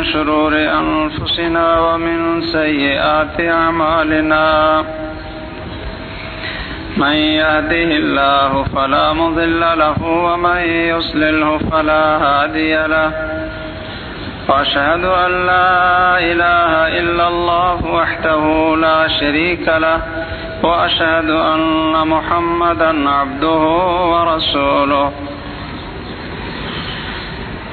من شرور أنفسنا ومن سيئات أعمالنا من يهده الله فلا مضل له ومن يصلله فلا هادي له وأشهد أن لا إله إلا الله وحده لا شريك له وأشهد أن محمدا عبده ورسوله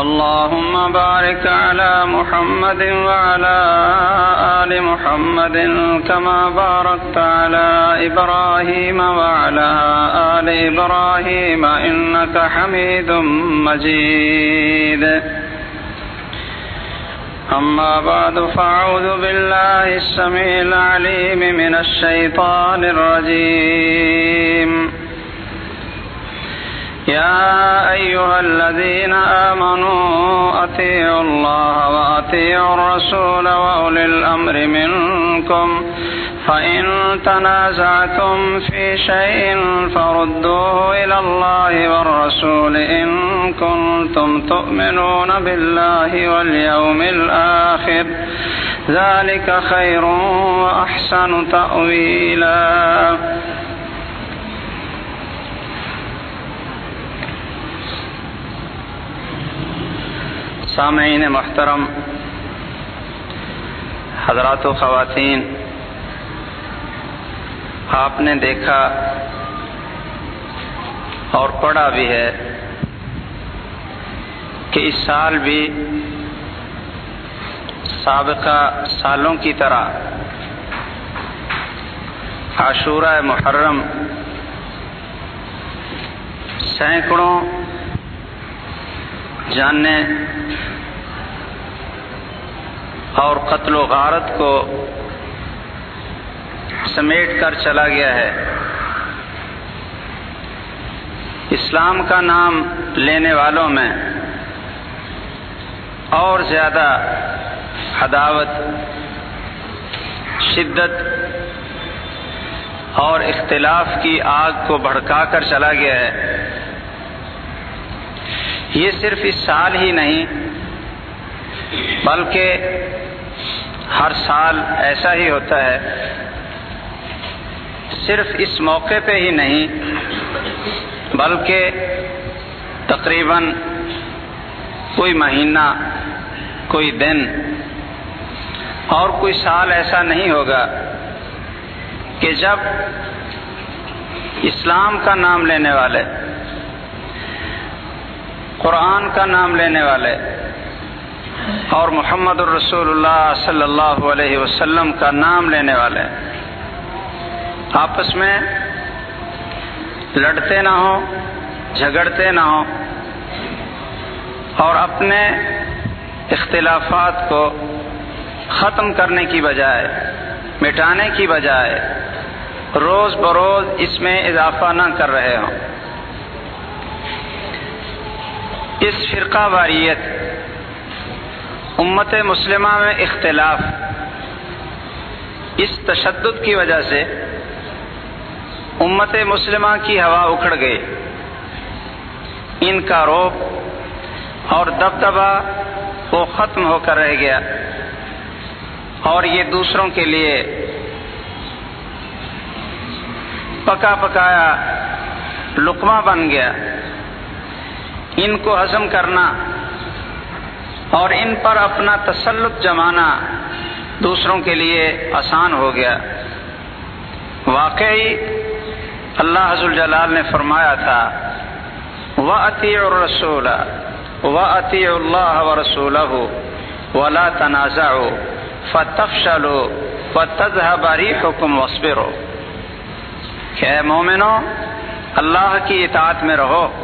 اللهم بارك على محمد وعلى آل محمد كما باركت على إبراهيم وعلى آل إبراهيم إنك حميد مجيد. أما بعد، فأعوذ بالله السميع العليم من الشيطان الرجيم. يا أيها الذين آمنوا أطيعوا الله وأطيعوا الرسول وأولي الأمر منكم فإن تنازعتم في شيء فردوه إلى الله والرسول إن كنتم تؤمنون بالله واليوم الآخر ذلك خير وأحسن تأويلا سامعین محترم، حضرات و خواتین، آپ نے دیکھا اور پڑھا بھی ہے کہ اس سال بھی سابقہ سالوں کی طرح عاشورہ محرم سینکڑوں جاننے اور قتل و غارت کو سمیٹ کر چلا گیا ہے۔ اسلام کا نام لینے والوں میں اور زیادہ عداوت، شدت اور اختلاف کی آگ کو بھڑکا کر چلا گیا ہے۔ یہ صرف اس سال ہی نہیں، بلکہ ہر سال ایسا ہی ہوتا ہے۔ صرف اس موقع پہ ہی نہیں، بلکہ تقریباً کوئی مہینہ، کوئی دن اور کوئی سال ایسا نہیں ہوگا کہ جب اسلام کا نام لینے والے قرآن کا نام لینے والے اور محمد الرسول اللہ صلی اللہ علیہ وسلم کا نام لینے والے آپس میں لڑتے نہ ہوں، جھگڑتے نہ ہوں اور اپنے اختلافات کو ختم کرنے کی بجائے، مٹانے کی بجائے، روز بروز اس میں اضافہ نہ کر رہے ہوں۔ اس فرقہ واریت امت مسلمہ میں اختلاف اس تشدد کی وجہ سے امت مسلمہ کی ہوا اکھڑ گئی۔ ان کا روپ اور دبدبا وہ ختم ہو کر رہ گیا۔ اور یہ دوسروں کے لیے پکا پکایا لقمہ بن گیا۔ ان کو ہضم کرنا اور ان پر اپنا تسلط جمانا دوسروں کے لیے آسان ہو گیا۔ واقعی اللہ حضر جلال نے فرمایا تھا وہ عطی اور رسول و عطی اللہ و رسول ہو ولا تنازع فتفشلوا وتذهب ريحكم واصبروا۔ کہ اے مومنو، اللہ کی اطاعت میں رہو۔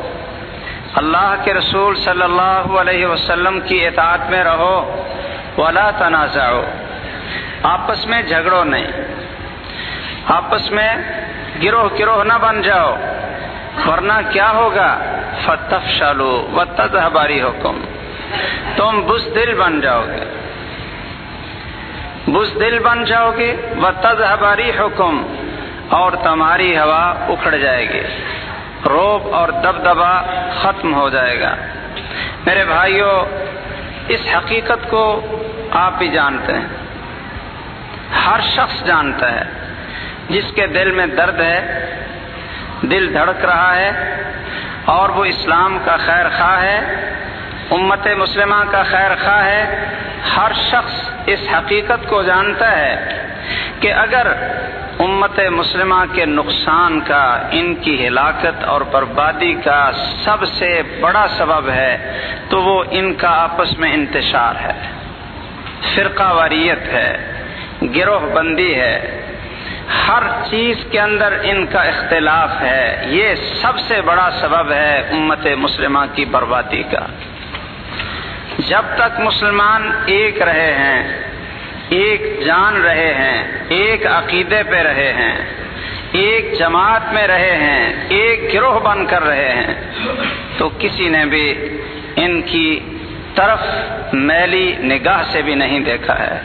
اللہ کے رسول صلی اللہ علیہ وسلم کی اطاعت میں رہو ولا تنازعوا آپس میں جھگڑو نہیں۔ آپس میں گروہ گروہ نہ بن جاؤ، ورنہ کیا ہوگا؟ فتف شالو و تذہباری حکم تم بزدل بن جاؤ گے۔ بزدل بن جاؤ گے۔ و تذہباری حکم اور تمہاری ہوا اکھڑ جائے گی۔ روب اور دبدبا ختم ہو جائے گا۔ میرے بھائیوں اس حقیقت کو آپ ہی جانتے ہیں۔ ہر شخص جانتا ہے۔ جس کے دل میں درد ہے، دل دھڑک رہا ہے اور وہ اسلام کا خیر خواہ ہے، امت مسلمہ کا خیر خواہ ہے، ہر شخص اس حقیقت کو جانتا ہے کہ اگر امت مسلمہ کے نقصان کا، ان کی ہلاکت اور بربادی کا سب سے بڑا سبب ہے، تو وہ ان کا آپس میں انتشار ہے۔ فرقہ واریت ہے، گروہ بندی ہے۔ ہر چیز کے اندر ان کا اختلاف ہے۔ یہ سب سے بڑا سبب ہے امت مسلمہ کی بربادی کا۔ جب تک مسلمان ایک رہے ہیں ایک جان رہے ہیں، ایک عقیدے پہ رہے ہیں، ایک جماعت میں رہے ہیں، ایک گروہ بن کر رہے ہیں۔ تو کسی نے بھی ان کی طرف میلی نگاہ سے بھی نہیں دیکھا ہے۔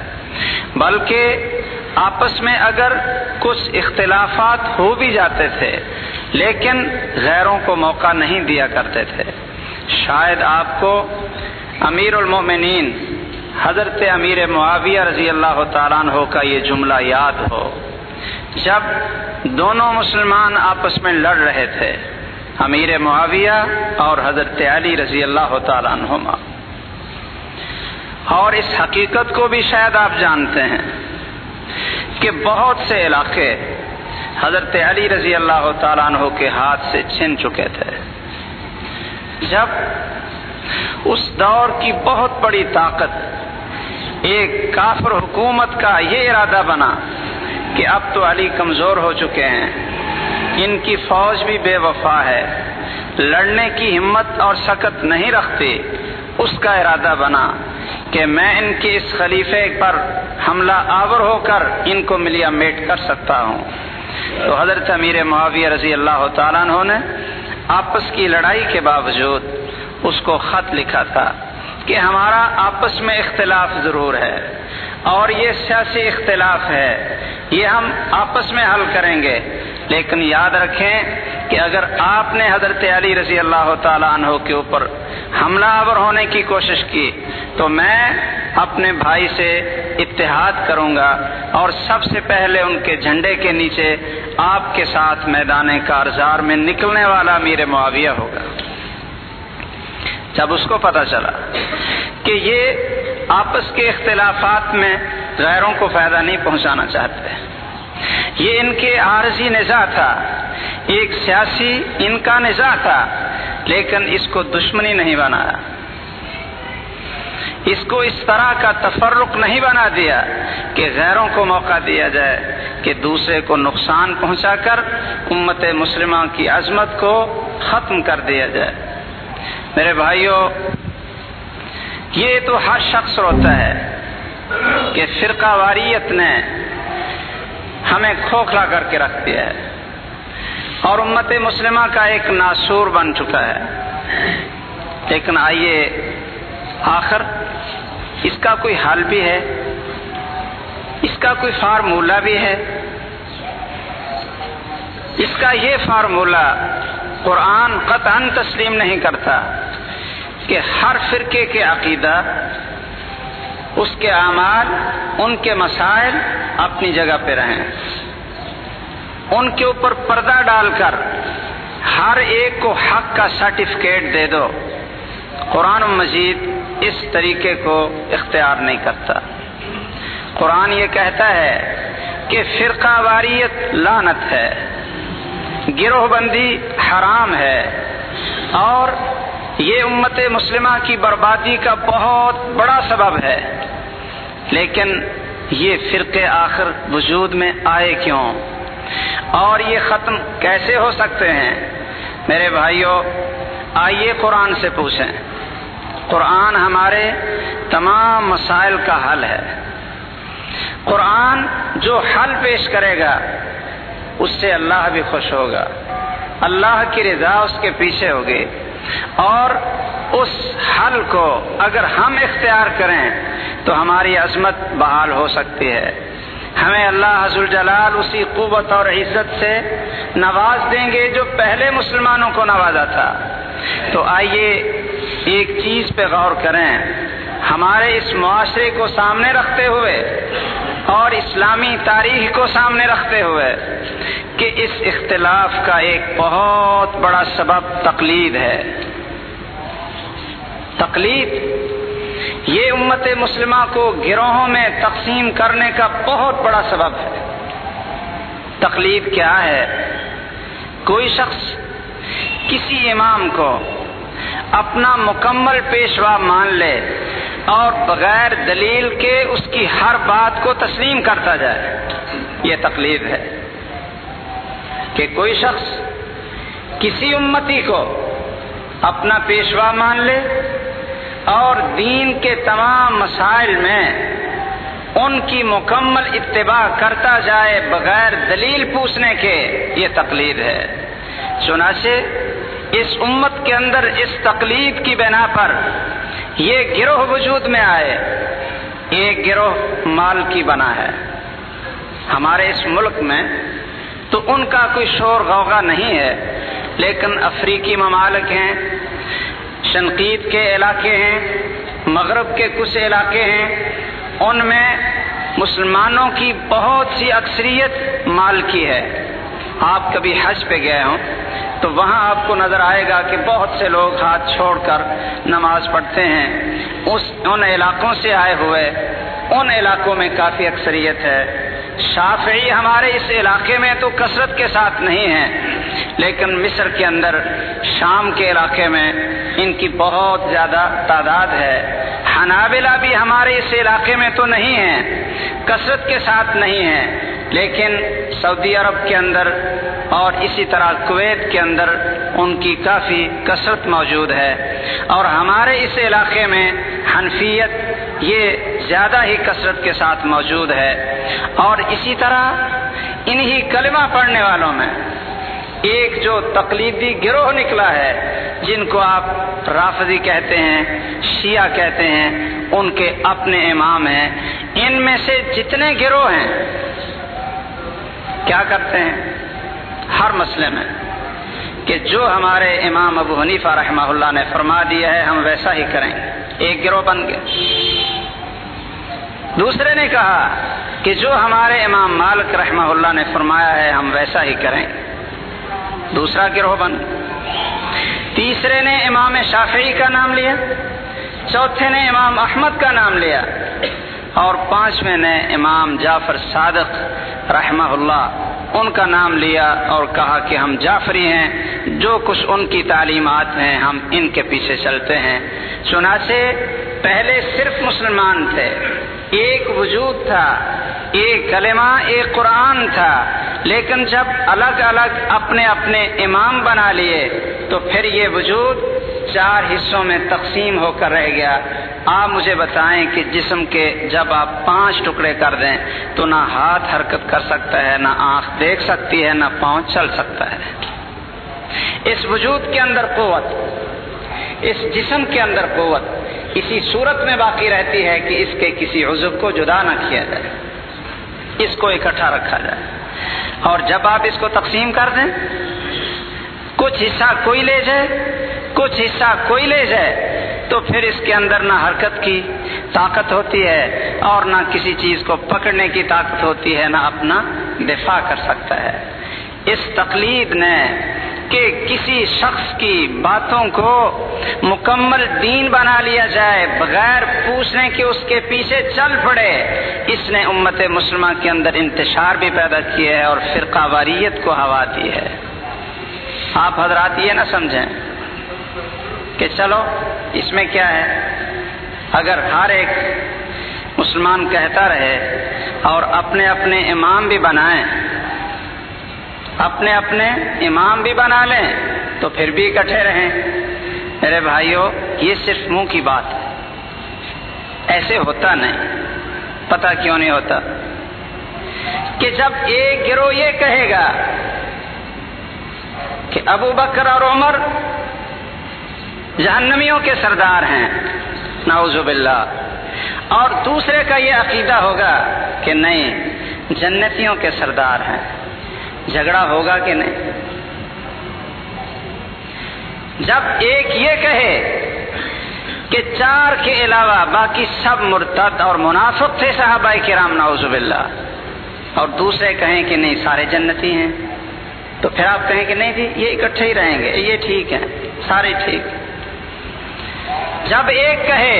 بلکہ آپس میں اگر کچھ اختلافات ہو بھی جاتے تھے، لیکن غیروں کو موقع نہیں دیا کرتے تھے۔ شاید آپ کو امیر المومنین حضرت امیر معاویہ رضی اللہ تعالیٰ عنہ کا یہ جملہ یاد ہو۔ جب دونوں مسلمان آپس میں لڑ رہے تھے، امیر معاویہ اور حضرت علی رضی اللہ تعالیٰ عنہما۔ اور اس حقیقت کو بھی شاید آپ جانتے ہیں کہ بہت سے علاقے حضرت علی رضی اللہ تعالیٰ عنہ کے ہاتھ سے چھن چکے تھے۔ جب اس دور کی بہت بڑی طاقت ایک کافر حکومت کا یہ ارادہ بنا کہ اب تو علی کمزور ہو چکے ہیں۔ ان کی فوج بھی بے وفا ہے۔ لڑنے کی ہمت اور سکت نہیں رکھتے۔ اس کا ارادہ بنا کہ میں ان کے اس خلیفے پر حملہ آور ہو کر ان کو ملیا میٹ کر سکتا ہوں۔ تو حضرت امیر معاویہ رضی اللہ تعالیٰ عنہ نے آپس کی لڑائی کے باوجود اس کو خط لکھا تھا کہ ہمارا آپس میں اختلاف ضرور ہے اور یہ سیاسی اختلاف ہے، یہ ہم آپس میں حل کریں گے۔ لیکن یاد رکھیں کہ اگر آپ نے حضرت علی رضی اللہ تعالیٰ عنہ کے اوپر حملہ آور ہونے کی کوشش کی، تو میں اپنے بھائی سے اتحاد کروں گا اور سب سے پہلے ان کے جھنڈے کے نیچے آپ کے ساتھ میدان کارزار میں نکلنے والا میر معاویہ ہوگا۔ جب اس کو پتا چلا کہ یہ آپس کے اختلافات میں غیروں کو فائدہ نہیں پہنچانا چاہتے۔ یہ ان کے عارضی نظا تھا، ایک سیاسی ان کا نظا تھا، لیکن اس کو دشمنی نہیں بنایا۔ اس کو اس طرح کا تفرق نہیں بنا دیا کہ غیروں کو موقع دیا جائے کہ دوسرے کو نقصان پہنچا کر امت مسلمہ کی عظمت کو ختم کر دیا جائے۔ میرے بھائیوں یہ تو ہر شخص ہوتا ہے کہ فرقہ واریت نے ہمیں کھوکھلا کر کے رکھ دیا ہے اور امت مسلمہ کا ایک ناسور بن چکا ہے۔ لیکن آئیے آخر، اس کا کوئی حل بھی ہے؟ اس کا کوئی فارمولہ بھی ہے؟ اس کا یہ فارمولہ قرآن قطعا تسلیم نہیں کرتا کہ ہر فرقے کے عقیدہ، اس کے اعمال، ان کے مسائل اپنی جگہ پہ رہیں۔ ان کے اوپر پردہ ڈال کر ہر ایک کو حق کا سرٹیفکیٹ دے دو۔ قرآن مجید اس طریقے کو اختیار نہیں کرتا۔ قرآن یہ کہتا ہے کہ فرقہ واریت لانت ہے۔ گروہ بندی حرام ہے۔ اور یہ امت مسلمہ کی بربادی کا بہت بڑا سبب ہے۔ لیکن یہ فرقے آخر وجود میں آئے کیوں؟ اور یہ ختم کیسے ہو سکتے ہیں؟ میرے بھائیوں آئیے قرآن سے پوچھیں۔ قرآن ہمارے تمام مسائل کا حل ہے۔ قرآن جو حل پیش کرے گا اس سے اللہ بھی خوش ہوگا۔ اللہ کی رضا اس کے پیچھے ہوگی۔ اور اس حل کو اگر ہم اختیار کریں تو ہماری عظمت بحال ہو سکتی ہے۔ ہمیں اللہ حضر جلال اسی قوت اور عزت سے نواز دیں گے جو پہلے مسلمانوں کو نوازا تھا۔ تو آئیے ایک چیز پہ غور کریں۔ ہمارے اس معاشرے کو سامنے رکھتے ہوئے اور اسلامی تاریخ کو سامنے رکھتے ہوئے کہ اس اختلاف کا ایک بہت بڑا سبب تقلید ہے۔ تقلید یہ امت مسلمہ کو گروہوں میں تقسیم کرنے کا بہت بڑا سبب ہے۔ تقلید کیا ہے؟ کوئی شخص کسی امام کو اپنا مکمل پیشوا مان لے اور بغیر دلیل کے اس کی ہر بات کو تسلیم کرتا جائے۔ یہ تقلید ہے کہ کوئی شخص کسی امتی کو اپنا پیشوا مان لے اور دین کے تمام مسائل میں ان کی مکمل اتباع کرتا جائے بغیر دلیل پوچھنے کے، یہ تقلید ہے۔ چنانچہ اس امت کے اندر اس تقلید کی بنا پر یہ گروہ وجود میں آئے ایک گروہ مال کی بنا ہے۔ ہمارے اس ملک میں تو ان کا کوئی شور غوغا نہیں ہے، لیکن افریقی ممالک ہیں شنقید کے علاقے ہیں، مغرب کے کچھ علاقے ہیں، ان میں مسلمانوں کی بہت سی اکثریت مال کی ہے۔ آپ کبھی حج پہ گئے ہوں تو وہاں آپ کو نظر آئے گا کہ بہت سے لوگ ہاتھ چھوڑ کر نماز پڑھتے ہیں۔ اس، ان علاقوں سے آئے ہوئے، ان علاقوں میں کافی اکثریت ہے۔ شافعی ہمارے اس علاقے میں تو کثرت کے ساتھ نہیں ہیں، لیکن مصر کے اندر، شام کے علاقے میں ان کی بہت زیادہ تعداد ہے۔ حنابلہ بھی ہمارے اس علاقے میں تو نہیں ہیں، کثرت کے ساتھ نہیں ہیں، لیکن سعودی عرب کے اندر اور اسی طرح کویت کے اندر ان کی کافی کثرت موجود ہے۔ اور ہمارے اس علاقے میں حنفیت یہ زیادہ ہی کثرت کے ساتھ موجود ہے۔ اور اسی طرح انہی کلمہ پڑھنے والوں میں ایک جو تقلیدی گروہ نکلا ہے، جن کو آپ رافضی کہتے ہیں، شیعہ کہتے ہیں، ان کے اپنے امام ہیں۔ ان میں سے جتنے گروہ ہیں، کیا کرتے ہیں؟ ہر مسئلے میں کہ جو ہمارے امام ابو حنیفہ رحمہ اللہ نے فرما دیا ہے، ہم ویسا ہی کریں۔ ایک گروہ بن گئے۔ دوسرے نے کہا کہ جو ہمارے امام مالک رحمہ اللہ نے فرمایا ہے، ہم ویسا ہی کریں۔ دوسرا گروہ بن تیسرے نے امام شافعی کا نام لیا۔ چوتھے نے امام احمد کا نام لیا۔ اور پانچویں نے امام جعفر صادق رحمہ اللہ ان کا نام لیا اور کہا کہ ہم جعفری ہیں، جو کچھ ان کی تعلیمات ہیں، ہم ان کے پیچھے چلتے ہیں۔ چنانچہ، پہلے صرف مسلمان تھے۔ ایک وجود تھا، ایک کلمہ، ایک قرآن تھا۔ لیکن جب الگ الگ اپنے اپنے امام بنا لیے، تو پھر یہ وجود چار حصوں میں تقسیم ہو کر رہ گیا۔ آپ مجھے بتائیں کہ جسم کے جب آپ پانچ ٹکڑے کر دیں تو نہ ہاتھ حرکت کر سکتا ہے، نہ آنکھ دیکھ سکتی ہے، نہ پاؤں چل سکتا ہے۔ اس وجود کے اندر قوت، اس جسم کے اندر قوت اسی صورت میں باقی رہتی ہے کہ اس کے کسی عزب کو جدا نہ کیا جائے، اس کو اکٹھا رکھا جائے۔ اور جب آپ اس کو تقسیم کر دیں، کچھ حصہ کوئی لے جائے کچھ حصہ کوئی لے جائے تو پھر اس کے اندر نہ حرکت کی طاقت ہوتی ہے اور نہ کسی چیز کو پکڑنے کی طاقت ہوتی ہے، نہ اپنا دفاع کر سکتا ہے۔ اس تقلید نے کہ کسی شخص کی باتوں کو مکمل دین بنا لیا جائے، بغیر پوچھنے کے اس کے پیچھے چل پڑے۔ اس نے امت مسلمہ کے اندر انتشار بھی پیدا کیا ہے اور فرقہ واریت کو ہوا دی ہے۔ آپ حضرات یہ نہ سمجھیں۔ کہ چلو، اس میں کیا ہے؟ اگر ہر ایک مسلمان کہتا رہے اور اپنے اپنے امام بھی بنائیں، اپنے اپنے امام بھی بنا لیں، تو پھر بھی اکٹھے رہیں۔ میرے بھائیوں یہ صرف منہ کی بات ہے۔ ایسے ہوتا نہیں۔ پتا کیوں نہیں ہوتا؟ کہ جب ایک گروہ یہ کہے گا کہ ابو بکر اور عمر جہنمیوں کے سردار ہیں۔ نعوذ باللہ۔ اور دوسرے کا یہ عقیدہ ہوگا کہ نہیں، جنتیوں کے سردار ہیں۔ جھگڑا ہوگا کہ نہیں؟ جب ایک یہ کہے کہ چار کے علاوہ باقی سب مرتد اور منافق تھے صحابہ کرام، نعوذ باللہ۔ اور دوسرے کہیں کہ نہیں، سارے جنتی ہیں۔ تو پھر آپ کہیں کہ نہیں جی یہ اکٹھے ہی رہیں گے، یہ ٹھیک ہے، سارے ٹھیک۔ جب ایک کہے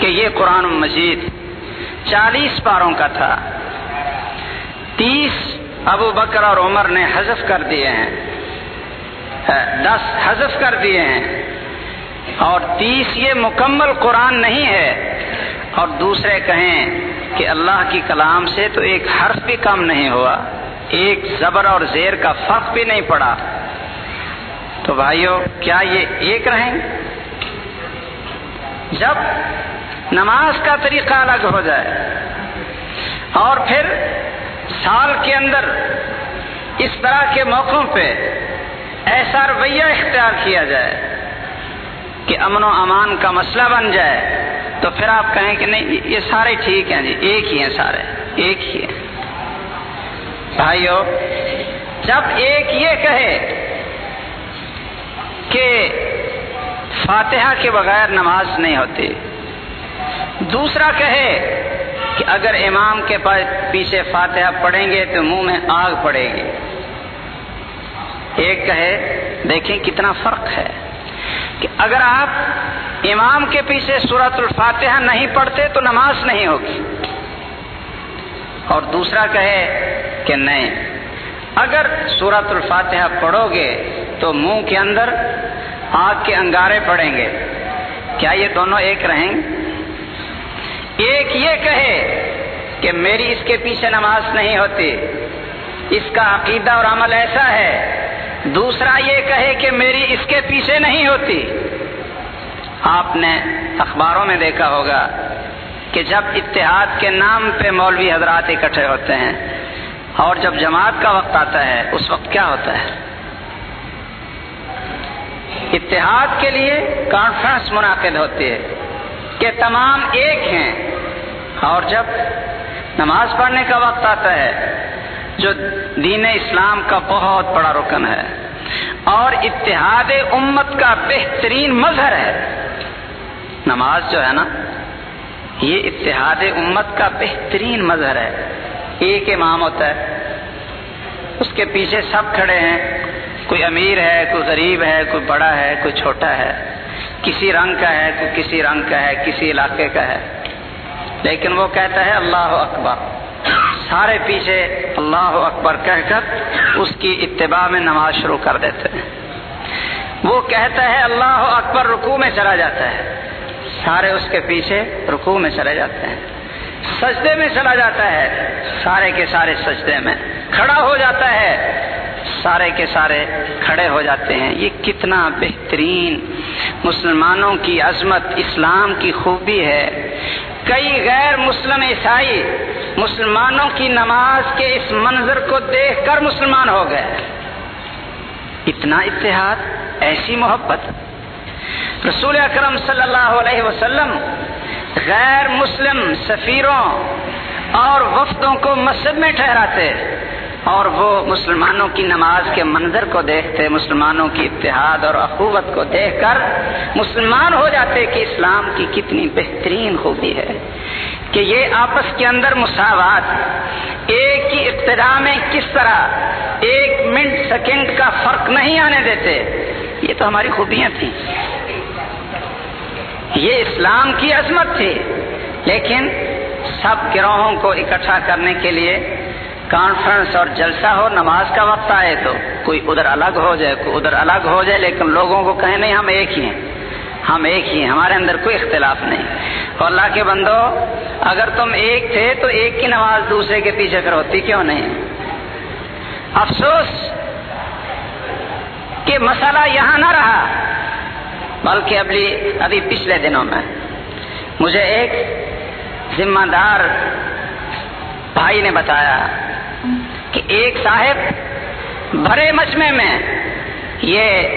کہ یہ قرآن مجید چالیس پاروں کا تھا، تیس ابو بکر اور عمر نے حذف کر دیے ہیں دس حذف کر دیے ہیں، اور تیس یہ مکمل قرآن نہیں ہے، اور دوسرے کہیں کہ اللہ کی کلام سے تو ایک حرف بھی کم نہیں ہوا، ایک زبر اور زیر کا فرق بھی نہیں پڑا۔ تو بھائیوں کیا یہ ایک رہیں؟ جب نماز کا طریقہ الگ ہو جائے اور پھر سال کے اندر اس طرح کے موقعوں پہ ایسا رویہ اختیار کیا جائے کہ امن و امان کا مسئلہ بن جائے، تو پھر آپ کہیں کہ نہیں، یہ سارے ٹھیک ہیں جی ایک ہی ہیں سارے، ایک ہی ہیں۔ بھائیو، جب ایک یہ کہے کہ فاتحہ کے بغیر نماز نہیں ہوتی۔ دوسرا کہے کہ اگر امام کے پیچھے فاتحہ پڑھیں گے تو منہ میں آگ پڑے گی۔ ایک کہے، دیکھیں کتنا فرق ہے کہ اگر آپ امام کے پیچھے سورت الفاتحہ نہیں پڑھتے تو نماز نہیں ہوگی۔ اور دوسرا کہے کہ نہیں، اگر سورت الفاتحہ پڑھو گے تو منہ کے اندر آگ کے انگارے پڑیں گے۔ کیا یہ دونوں ایک رہیں؟ گے ایک یہ کہے کہ میری اس کے پیچھے نماز نہیں ہوتی۔ اس کا عقیدہ اور عمل ایسا ہے۔ دوسرا یہ کہے کہ میری اس کے پیچھے نہیں ہوتی۔ آپ نے اخباروں میں دیکھا ہوگا کہ جب اتحاد کے نام پہ مولوی حضرات اکٹھے ہوتے ہیں اور جب جماعت کا وقت آتا ہے، اس وقت کیا ہوتا ہے؟ اتحاد کے لیے کانفرنس منعقد ہوتی ہے کہ تمام ایک ہیں۔ اور جب نماز پڑھنے کا وقت آتا ہے، جو دین اسلام کا بہت بڑا رکن ہے، اور اتحاد امت کا بہترین مظہر ہے، نماز جو ہے نا، یہ اتحاد امت کا بہترین مظہر ہے۔ ایک امام ہوتا ہے، اس کے پیچھے سب کھڑے ہیں کوئی امیر ہے، کوئی غریب ہے، کوئی بڑا ہے، کوئی چھوٹا ہے، کسی رنگ کا ہے، کوئی کسی رنگ کا ہے، کسی علاقے کا ہے۔ لیکن وہ کہتا ہے اللہ اکبر۔ سارے پیچھے اللہ اکبر کہہ کر اس کی اتباع میں نماز شروع کر دیتے ہیں۔ وہ کہتا ہے اللہ اکبر رکوع میں چلا جاتا ہے۔ سارے اس کے پیچھے رکوع میں چلے جاتے ہیں۔ سجدے میں چلا جاتا ہے۔ سارے کے سارے سجدے میں کھڑا ہو جاتا ہے۔ سارے کے سارے کھڑے ہو جاتے ہیں۔ یہ کتنا بہترین مسلمانوں کی عظمت اسلام کی خوبی ہے۔ کئی غیر مسلم عیسائی مسلمانوں کی نماز کے اس منظر کو دیکھ کر مسلمان ہو گئے۔ اتنا اتحاد، ایسی محبت۔ رسول اکرم صلی اللہ علیہ وسلم غیر مسلم سفیروں اور وفدوں کو مسجد میں ٹھہراتے۔ اور وہ مسلمانوں کی نماز کے منظر کو دیکھتے، مسلمانوں کی اتحاد اور اخوت کو دیکھ کر مسلمان ہو جاتے کہ اسلام کی کتنی بہترین خوبی ہے کہ یہ آپس کے اندر مساوات، ایک ہی ابتدا میں کس طرح ایک منٹ، سیکنڈ کا فرق نہیں آنے دیتے، یہ تو ہماری خوبیاں تھیں۔ یہ اسلام کی عظمت تھی، لیکن سب گروہوں کو اکٹھا کرنے کے لیے کانفرنس اور جلسہ ہو، نماز کا وقت آئے تو کوئی ادھر الگ ہو جائے، کوئی ادھر الگ ہو جائے، لیکن لوگوں کو کہیں نہیں، ہم ایک ہی ہیں، ہم ایک ہی ہیں، ہمارے اندر کوئی اختلاف نہیں. اور اللہ کے بندو، اگر تم ایک تھے تو ایک کی نماز دوسرے کے پیچھے پھر ہوتی کیوں نہیں؟ افسوس کہ مسئلہ یہاں نہ رہا، بلکہ ابھی ابھی پچھلے دنوں میں مجھے ایک ذمہ دار بھائی نے بتایا کہ ایک صاحب بڑے مجمع میں یہ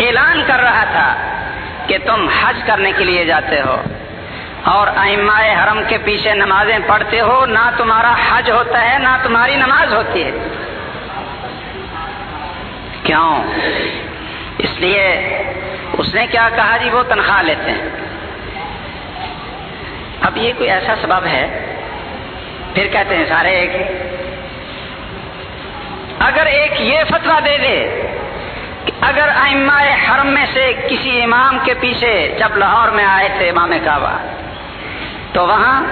اعلان کر رہا تھا کہ تم حج کرنے کے لیے جاتے ہو اور ائمائے حرم کے پیچھے نمازیں پڑھتے ہو، نہ تمہارا حج ہوتا ہے، نہ تمہاری نماز ہوتی ہے۔ کیوں؟ اس لیے اس نے کیا کہا جی؟ وہ تنخواہ لیتے ہیں۔ اب یہ کوئی ایسا سبب ہے؟ پھر کہتے ہیں سارے ایک اگر ایک یہ فتوا دے دے کہ اگر ائمہ حرم میں سے کسی امام کے پیچھے جب لاہور میں آئے تھے امام کعبہ، تو وہاں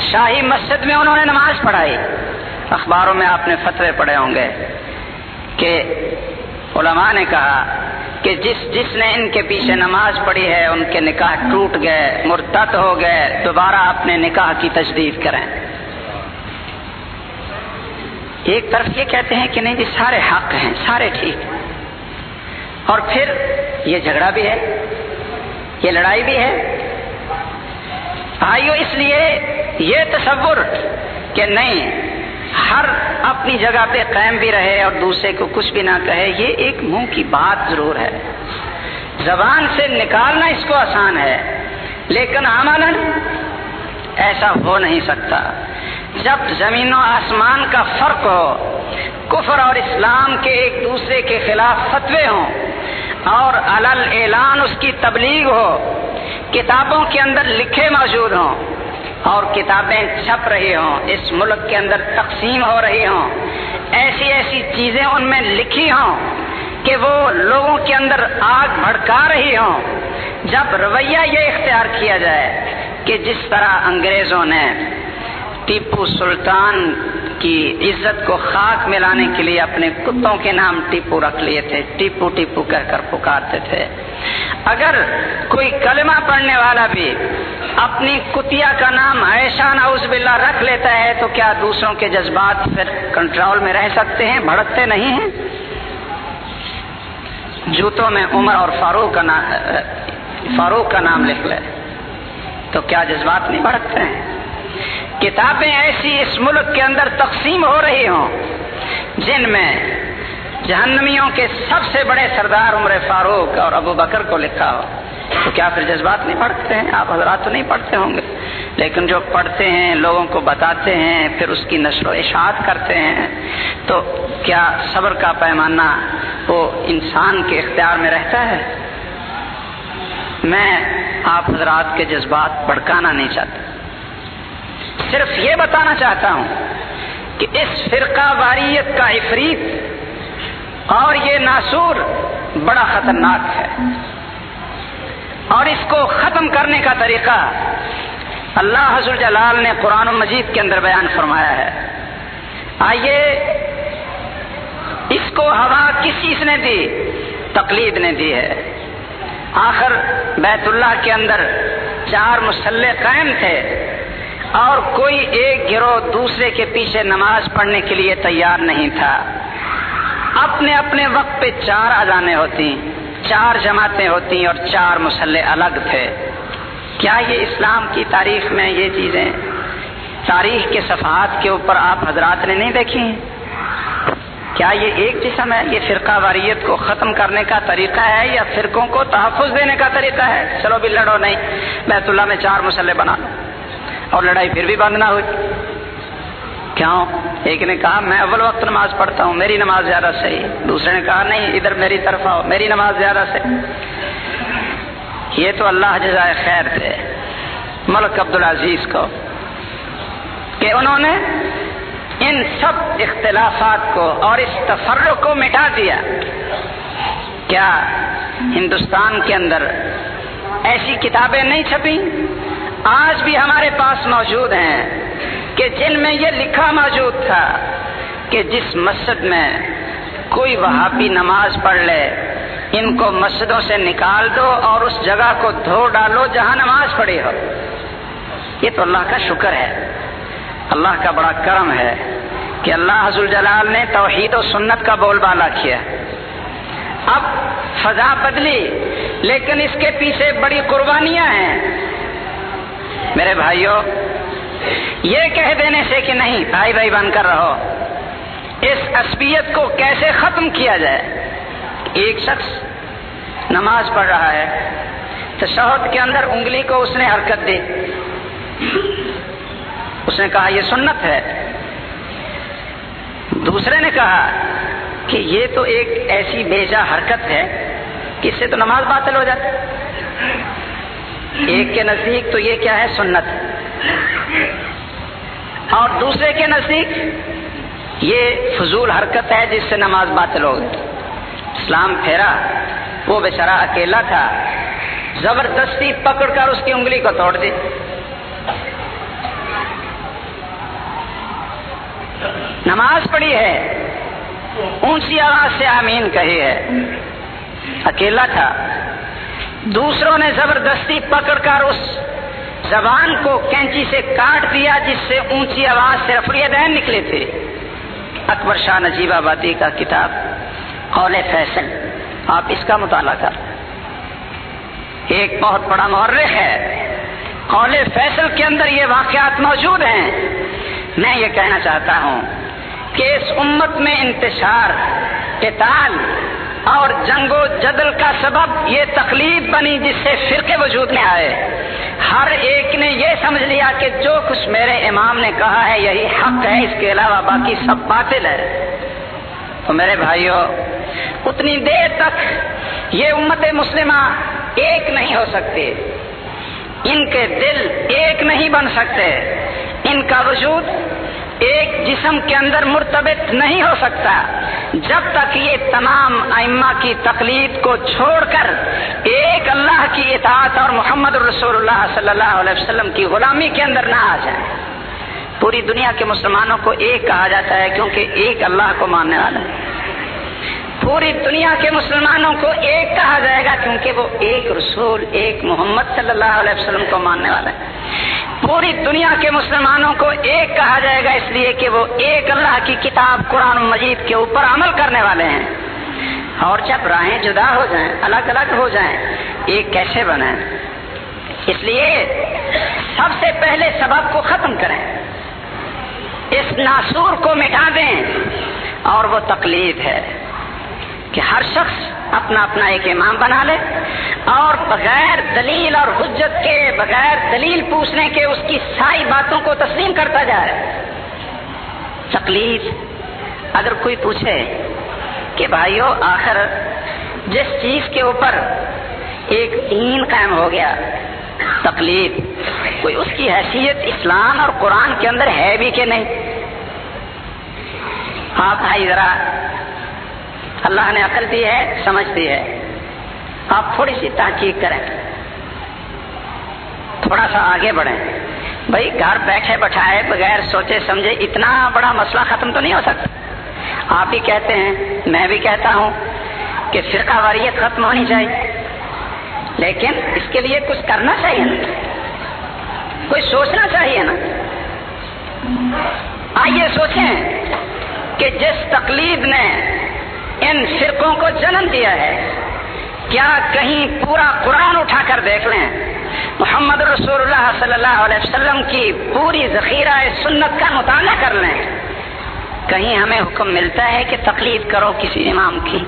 شاہی مسجد میں انہوں نے نماز پڑھائی۔ اخباروں میں آپ نے فتوے پڑھے ہوں گے کہ علماء نے کہا کہ جس جس نے ان کے پیچھے نماز پڑھی ہے، ان کے نکاح ٹوٹ گئے، مرتد ہو گئے، دوبارہ اپنے نکاح کی تجدید کریں۔ ایک طرف یہ کہتے ہیں کہ نہیں جی سارے حق ہیں، سارے ٹھیک۔ اور پھر یہ جھگڑا بھی ہے، یہ لڑائی بھی ہے۔ آئیو اس لیے یہ تصور کہ نہیں، ہر اپنی جگہ پہ قائم بھی رہے اور دوسرے کو کچھ بھی نہ کہے، یہ ایک منہ کی بات ضرور ہے۔ زبان سے نکالنا اس کو آسان ہے، لیکن عمل ایسا ہو نہیں سکتا۔ جب زمین و آسمان کا فرق ہو، کفر اور اسلام کے ایک دوسرے کے خلاف فتوے ہوں اور علل اعلان اس کی تبلیغ ہو، کتابوں کے اندر لکھے موجود ہوں اور کتابیں چھپ رہی ہوں، اس ملک کے اندر تقسیم ہو رہی ہوں۔ ایسی ایسی چیزیں ان میں لکھی ہوں کہ وہ لوگوں کے اندر آگ بھڑکا رہی ہوں۔ جب رویہ یہ اختیار کیا جائے کہ جس طرح انگریزوں نے ٹیپو سلطان کی عزت کو خاک ملانے کے لیے اپنے کتوں کے نام ٹیپو رکھ لیے تھے، ٹیپو ٹیپو کہہ کر پکارتے تھے۔ اگر کوئی کلمہ پڑھنے والا بھی اپنی کتیا کا نام ایشا ناؤز باللہ، رکھ لیتا ہے، تو کیا دوسروں کے جذبات پھر کنٹرول میں رہ سکتے ہیں؟ بھڑکتے نہیں ہیں۔ جوتوں میں عمر اور فاروق کا نام فاروق کا نام لکھ لے، تو کیا جذبات نہیں بھڑکتے ہیں؟ کتابیں ایسی اس ملک کے اندر تقسیم ہو رہی ہوں، جن میں جہنمیوں کے سب سے بڑے سردار عمر فاروق اور ابو بکر کو لکھا ہو۔ تو کیا پھر جذبات نہیں پڑھتے ہیں؟ آپ حضرات تو نہیں پڑھتے ہوں گے۔ لیکن جو پڑھتے ہیں، لوگوں کو بتاتے ہیں، پھر اس کی نشر و اشاعت کرتے ہیں۔ تو کیا صبر کا پیمانہ وہ انسان کے اختیار میں رہتا ہے؟ میں آپ حضرات کے جذبات بھڑکانا نہیں چاہتا۔ صرف یہ بتانا چاہتا ہوں کہ اس فرقہ واریت کا افریت اور یہ ناسور بڑا خطرناک ہے۔ اور اس کو ختم کرنے کا طریقہ اللہ حضر جلال نے قرآن مجید کے اندر بیان فرمایا ہے۔ آئیے، اس کو ہوا کس چیز نے دی؟ تقلید نے دی ہے۔ آخر بیت اللہ کے اندر چار مسلح قائم تھے۔ اور کوئی ایک گروہ دوسرے کے پیچھے نماز پڑھنے کے لیے تیار نہیں تھا۔ اپنے اپنے وقت پہ چار اذانیں ہوتی، چار جماعتیں ہوتی اور چار مسلح الگ تھے۔ کیا یہ اسلام کی تاریخ میں یہ چیزیں تاریخ کے صفحات کے اوپر آپ حضرات نے نہیں دیکھی؟ کیا یہ ایک جسم ہے؟ یہ فرقہ واریت کو ختم کرنے کا طریقہ ہے یا فرقوں کو تحفظ دینے کا طریقہ ہے؟ چلو بھی لڑو نہیں، بیت اللہ میں چار مسلح بنا لو۔ اور لڑائی پھر بھی بند نہ ہوئی۔ کیوں؟ ایک نے کہا، میں اول وقت نماز پڑھتا ہوں، میری نماز زیادہ صحیح۔ دوسرے نے کہا، نہیں، ادھر میری طرف آؤ، میری نماز زیادہ صحیح۔ یہ تو اللہ جزائے خیر تھے ملک عبد العزیز کو، کہ انہوں نے ان سب اختلافات کو اور اس تفرق کو مٹا دیا۔ کیا ہندوستان کے اندر ایسی کتابیں نہیں چھپی آج بھی ہمارے پاس موجود ہیں کہ جن میں یہ لکھا موجود تھا کہ جس مسجد میں کوئی وہابی نماز پڑھ لے، ان کو مسجدوں سے نکال دو اور اس جگہ کو دھو ڈالو جہاں نماز پڑھی ہو۔ یہ تو اللہ کا شکر ہے۔ اللہ کا بڑا کرم ہے کہ اللہ حضر جلال نے توحید و سنت کا بول بالا کیا۔ اب فضا بدلی، لیکن اس کے پیچھے بڑی قربانیاں ہیں۔ میرے بھائیوں یہ کہہ دینے سے کہ نہیں، بھائی بھائی بن کر رہو۔ اس عصبیت کو کیسے ختم کیا جائے؟ ایک شخص نماز پڑھ رہا ہے تو شہد کے اندر انگلی کو اس نے حرکت دی۔ اس نے کہا، یہ سنت ہے۔ دوسرے نے کہا کہ یہ تو ایک ایسی بیجا حرکت ہے کہ اس سے تو نماز باطل ہو جاتی۔ ایک کے نزدیک تو یہ کیا ہے؟ سنت۔ اور دوسرے کے نزدیک یہ فضول حرکت ہے جس سے نماز باطل ہو گئی۔ اسلام پھیرا، وہ بیچارہ اکیلا تھا۔ زبردستی پکڑ کر اس کی انگلی کو توڑ دی نماز پڑھی ہے۔ اونچی آواز سے آمین کہی ہے۔ اکیلا تھا۔ دوسروں نے زبردستی پکڑ کر اس زبان کو کینچی سے کاٹ دیا، جس سے اونچی آواز سے رفڑی دین نکلے تھے۔ اکبر شاہ نجیب آبادی کا کتاب قول فیصل، آپ اس کا مطالعہ کر۔ ایک بہت بڑا مورخ ہے۔ قول فیصل کے اندر یہ واقعات موجود ہیں۔ میں یہ کہنا چاہتا ہوں کہ اس امت میں انتشار، قتال اور جنگ و جدل کا سبب یہ تکلیف بنی جس سے فرقے وجود میں آئے۔ ہر ایک نے یہ سمجھ لیا کہ جو کچھ میرے امام نے کہا ہے یہی حق ہے، اس کے علاوہ باقی سب باطل ہے۔ تو میرے بھائیوں اتنی دیر تک یہ امت مسلمہ ایک نہیں ہو سکتی ان کے دل ایک نہیں بن سکتے۔ ان کا وجود ایک جسم کے اندر مرتبط نہیں ہو سکتا۔ جب تک یہ تمام ائمہ کی تقلید کو چھوڑ کر ایک اللہ کی اطاعت اور محمد رسول اللہ صلی اللہ علیہ وسلم کی غلامی کے اندر نہ آ جائے۔ پوری دنیا کے مسلمانوں کو ایک کہا جاتا ہے کیونکہ ایک اللہ کو ماننے والا ہے پوری دنیا کے مسلمانوں کو ایک کہا جائے گا کیونکہ وہ ایک رسول، ایک محمد صلی اللہ علیہ وسلم کو ماننے والا ہے۔ پوری دنیا کے مسلمانوں کو ایک کہا جائے گا اس لیے کہ وہ ایک اللہ کی کتاب قرآن مجید کے اوپر عمل کرنے والے ہیں۔ اور جب راہیں جدا ہو جائیں، الگ الگ ہو جائیں، ایک کیسے بنے اس لیے سب سے پہلے سبب کو ختم کریں۔ اس ناسور کو مٹا دیں اور وہ تکلیف ہے۔ کہ ہر شخص اپنا اپنا ایک امام بنا لے اور بغیر دلیل اور حجت کے، بغیر دلیل پوچھنے کے اس کی ساری باتوں کو تسلیم کرتا جائے۔ تکلیف اگر کوئی پوچھے کہ بھائیو آخر جس چیز کے اوپر ایک دین قائم ہو گیا تکلیف کوئی اس کی حیثیت اسلام اور قرآن کے اندر ہے بھی کہ نہیں؟ ہاں بھائی ذرا اللہ نے عقل دی ہے، سمجھ دی ہے۔ آپ تھوڑی سی تحقیق کریں۔ تھوڑا سا آگے بڑھیں۔ بھائی، گھر بیٹھے بٹھائے بغیر سوچے سمجھے اتنا بڑا مسئلہ ختم تو نہیں ہو سکتا۔ آپ بھی کہتے ہیں، میں بھی کہتا ہوں کہ فرقہ واریت ختم ہونی چاہیے۔ لیکن اس کے لیے کچھ کرنا چاہیے نا۔ کوئی سوچنا چاہیے نا۔ آئیے سوچیں کہ جس تقلید نے ان فرقوں کو جنم دیا ہے۔ کیا کہیں پورا قرآن اٹھا کر دیکھ لیں؟ محمد رسول اللہ صلی اللہ علیہ وسلم کی پوری ذخیرہ سنت کا مطالعہ کر لیں۔ کہیں ہمیں حکم ملتا ہے کہ تقلید کرو کسی امام کی۔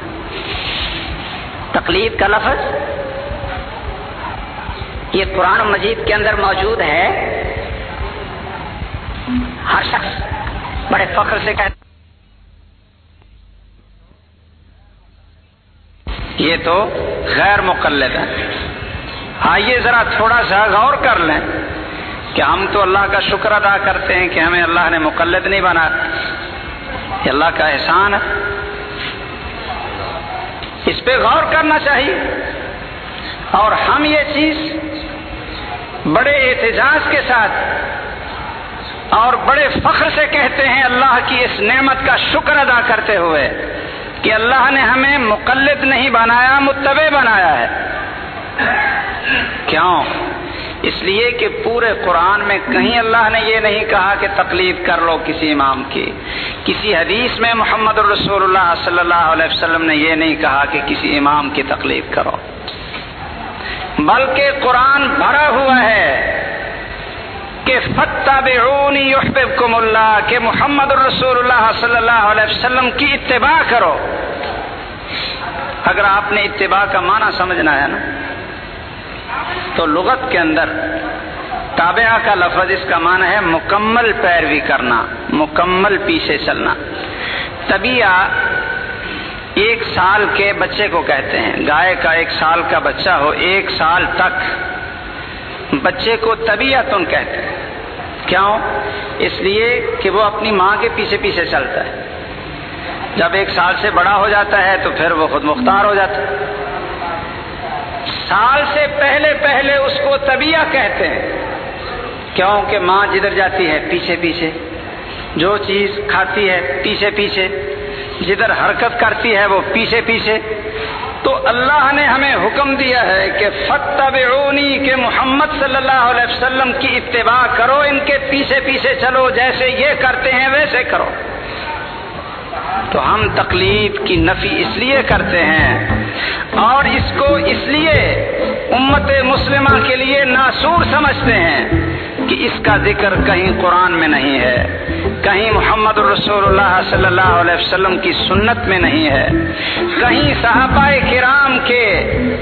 تقلید کا لفظ؟ یہ قرآن مجید کے اندر موجود ہے۔ ہر شخص بڑے فخر سے کہتے یہ تو غیر مقلد ہے آئیے ہاں، ذرا تھوڑا سا غور کر لیں کہ ہم تو اللہ کا شکر ادا کرتے ہیں کہ ہمیں اللہ نے مقلد نہیں بنا۔ یہ اللہ کا احسان ہے۔ اس پہ غور کرنا چاہیے۔ اور ہم یہ چیز بڑے احتجاج کے ساتھ اور بڑے فخر سے کہتے ہیں اللہ کی اس نعمت کا شکر ادا کرتے ہوئے۔ کہ اللہ نے ہمیں مقلد نہیں بنایا، متبع بنایا ہے۔ کیوں؟ اس لیے کہ پورے قرآن میں کہیں اللہ نے یہ نہیں کہا کہ تقلید کر لو کسی امام کی۔ کسی حدیث میں محمد الرسول اللہ صلی اللہ علیہ وسلم نے یہ نہیں کہا کہ کسی امام کی تقلید کرو۔ بلکہ قرآن بھرا ہوا ہے۔ کہ فتح یحببکم اللہ کہ محمد الرسول اللہ صلی اللہ علیہ وسلم کی اتباع کرو۔ اگر آپ نے اتباع کا معنی سمجھنا ہے نا، تو لغت کے اندر تابعہ کا لفظ اس کا معنی ہے مکمل پیروی کرنا، مکمل پیچھے چلنا۔ طبیعہ ایک سال کے بچے کو کہتے ہیں، گائے کا ایک سال کا بچہ ہو، ایک سال تک بچے کو طبیعت کہتے ہیں۔ کیوں؟ اس لیے کہ وہ اپنی ماں کے پیچھے پیچھے چلتا ہے۔ جب ایک سال سے بڑا ہو جاتا ہے تو پھر وہ خود مختار ہو جاتا ہے۔ سال سے پہلے پہلے اس کو طبیعہ کہتے ہیں۔ کیوں؟ کہ ماں جدھر جاتی ہے، پیچھے پیچھے۔ جو چیز کھاتی ہے، پیچھے پیچھے۔ جدھر حرکت کرتی ہے، وہ پیچھے پیچھے۔ تو اللہ نے ہمیں حکم دیا ہے کہ فتح کہ محمد صلی اللہ علیہ وسلم کی اتباع کرو، ان کے پیچھے پیچھے چلو، جیسے یہ کرتے ہیں ویسے کرو۔ تو ہم تکلیف کی نفی اس لیے کرتے ہیں، اور اس کو اس لیے امت مسلمہ کے لیے ناسور سمجھتے ہیں۔ کہ اس کا ذکر کہیں قرآن میں نہیں ہے، کہیں محمد الرسول اللہ صلی اللہ علیہ وسلم کی سنت میں نہیں ہے، کہیں صحابہ کرام کے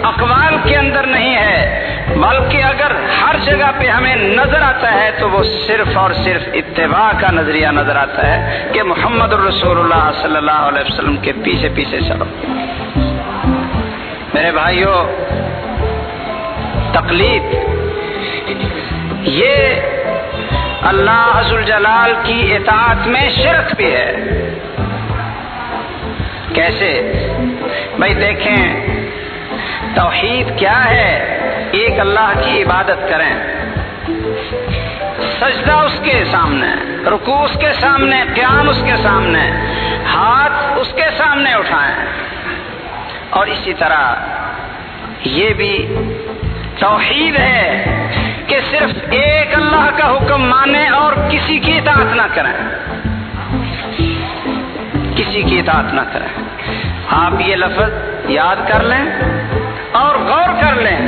اقوال کے اندر نہیں ہے، بلکہ اگر ہر جگہ پہ ہمیں نظر آتا ہے تو وہ صرف اور صرف اتباع کا نظریہ نظر آتا ہے کہ محمد الرسول اللہ صلی اللہ علیہ وسلم کے پیچھے پیچھے چلو۔ میرے بھائیوں تقلید یہ اللہ حض الجلال کی اطاعت میں شرک بھی ہے۔ کیسے؟ بھائی دیکھیں، توحید کیا ہے؟ ایک اللہ کی عبادت کریں۔ سجدہ اس کے سامنے رکو اس کے سامنے، قیام اس کے سامنے، ہاتھ اس کے سامنے اٹھائیں۔ اور اسی طرح یہ بھی توحید ہے۔ کہ صرف ایک اللہ کا حکم مانے اور کسی کی اطاعت نہ کریں۔ کسی کی اطاعت نہ کریں۔ آپ یہ لفظ یاد کر لیں اور غور کر لیں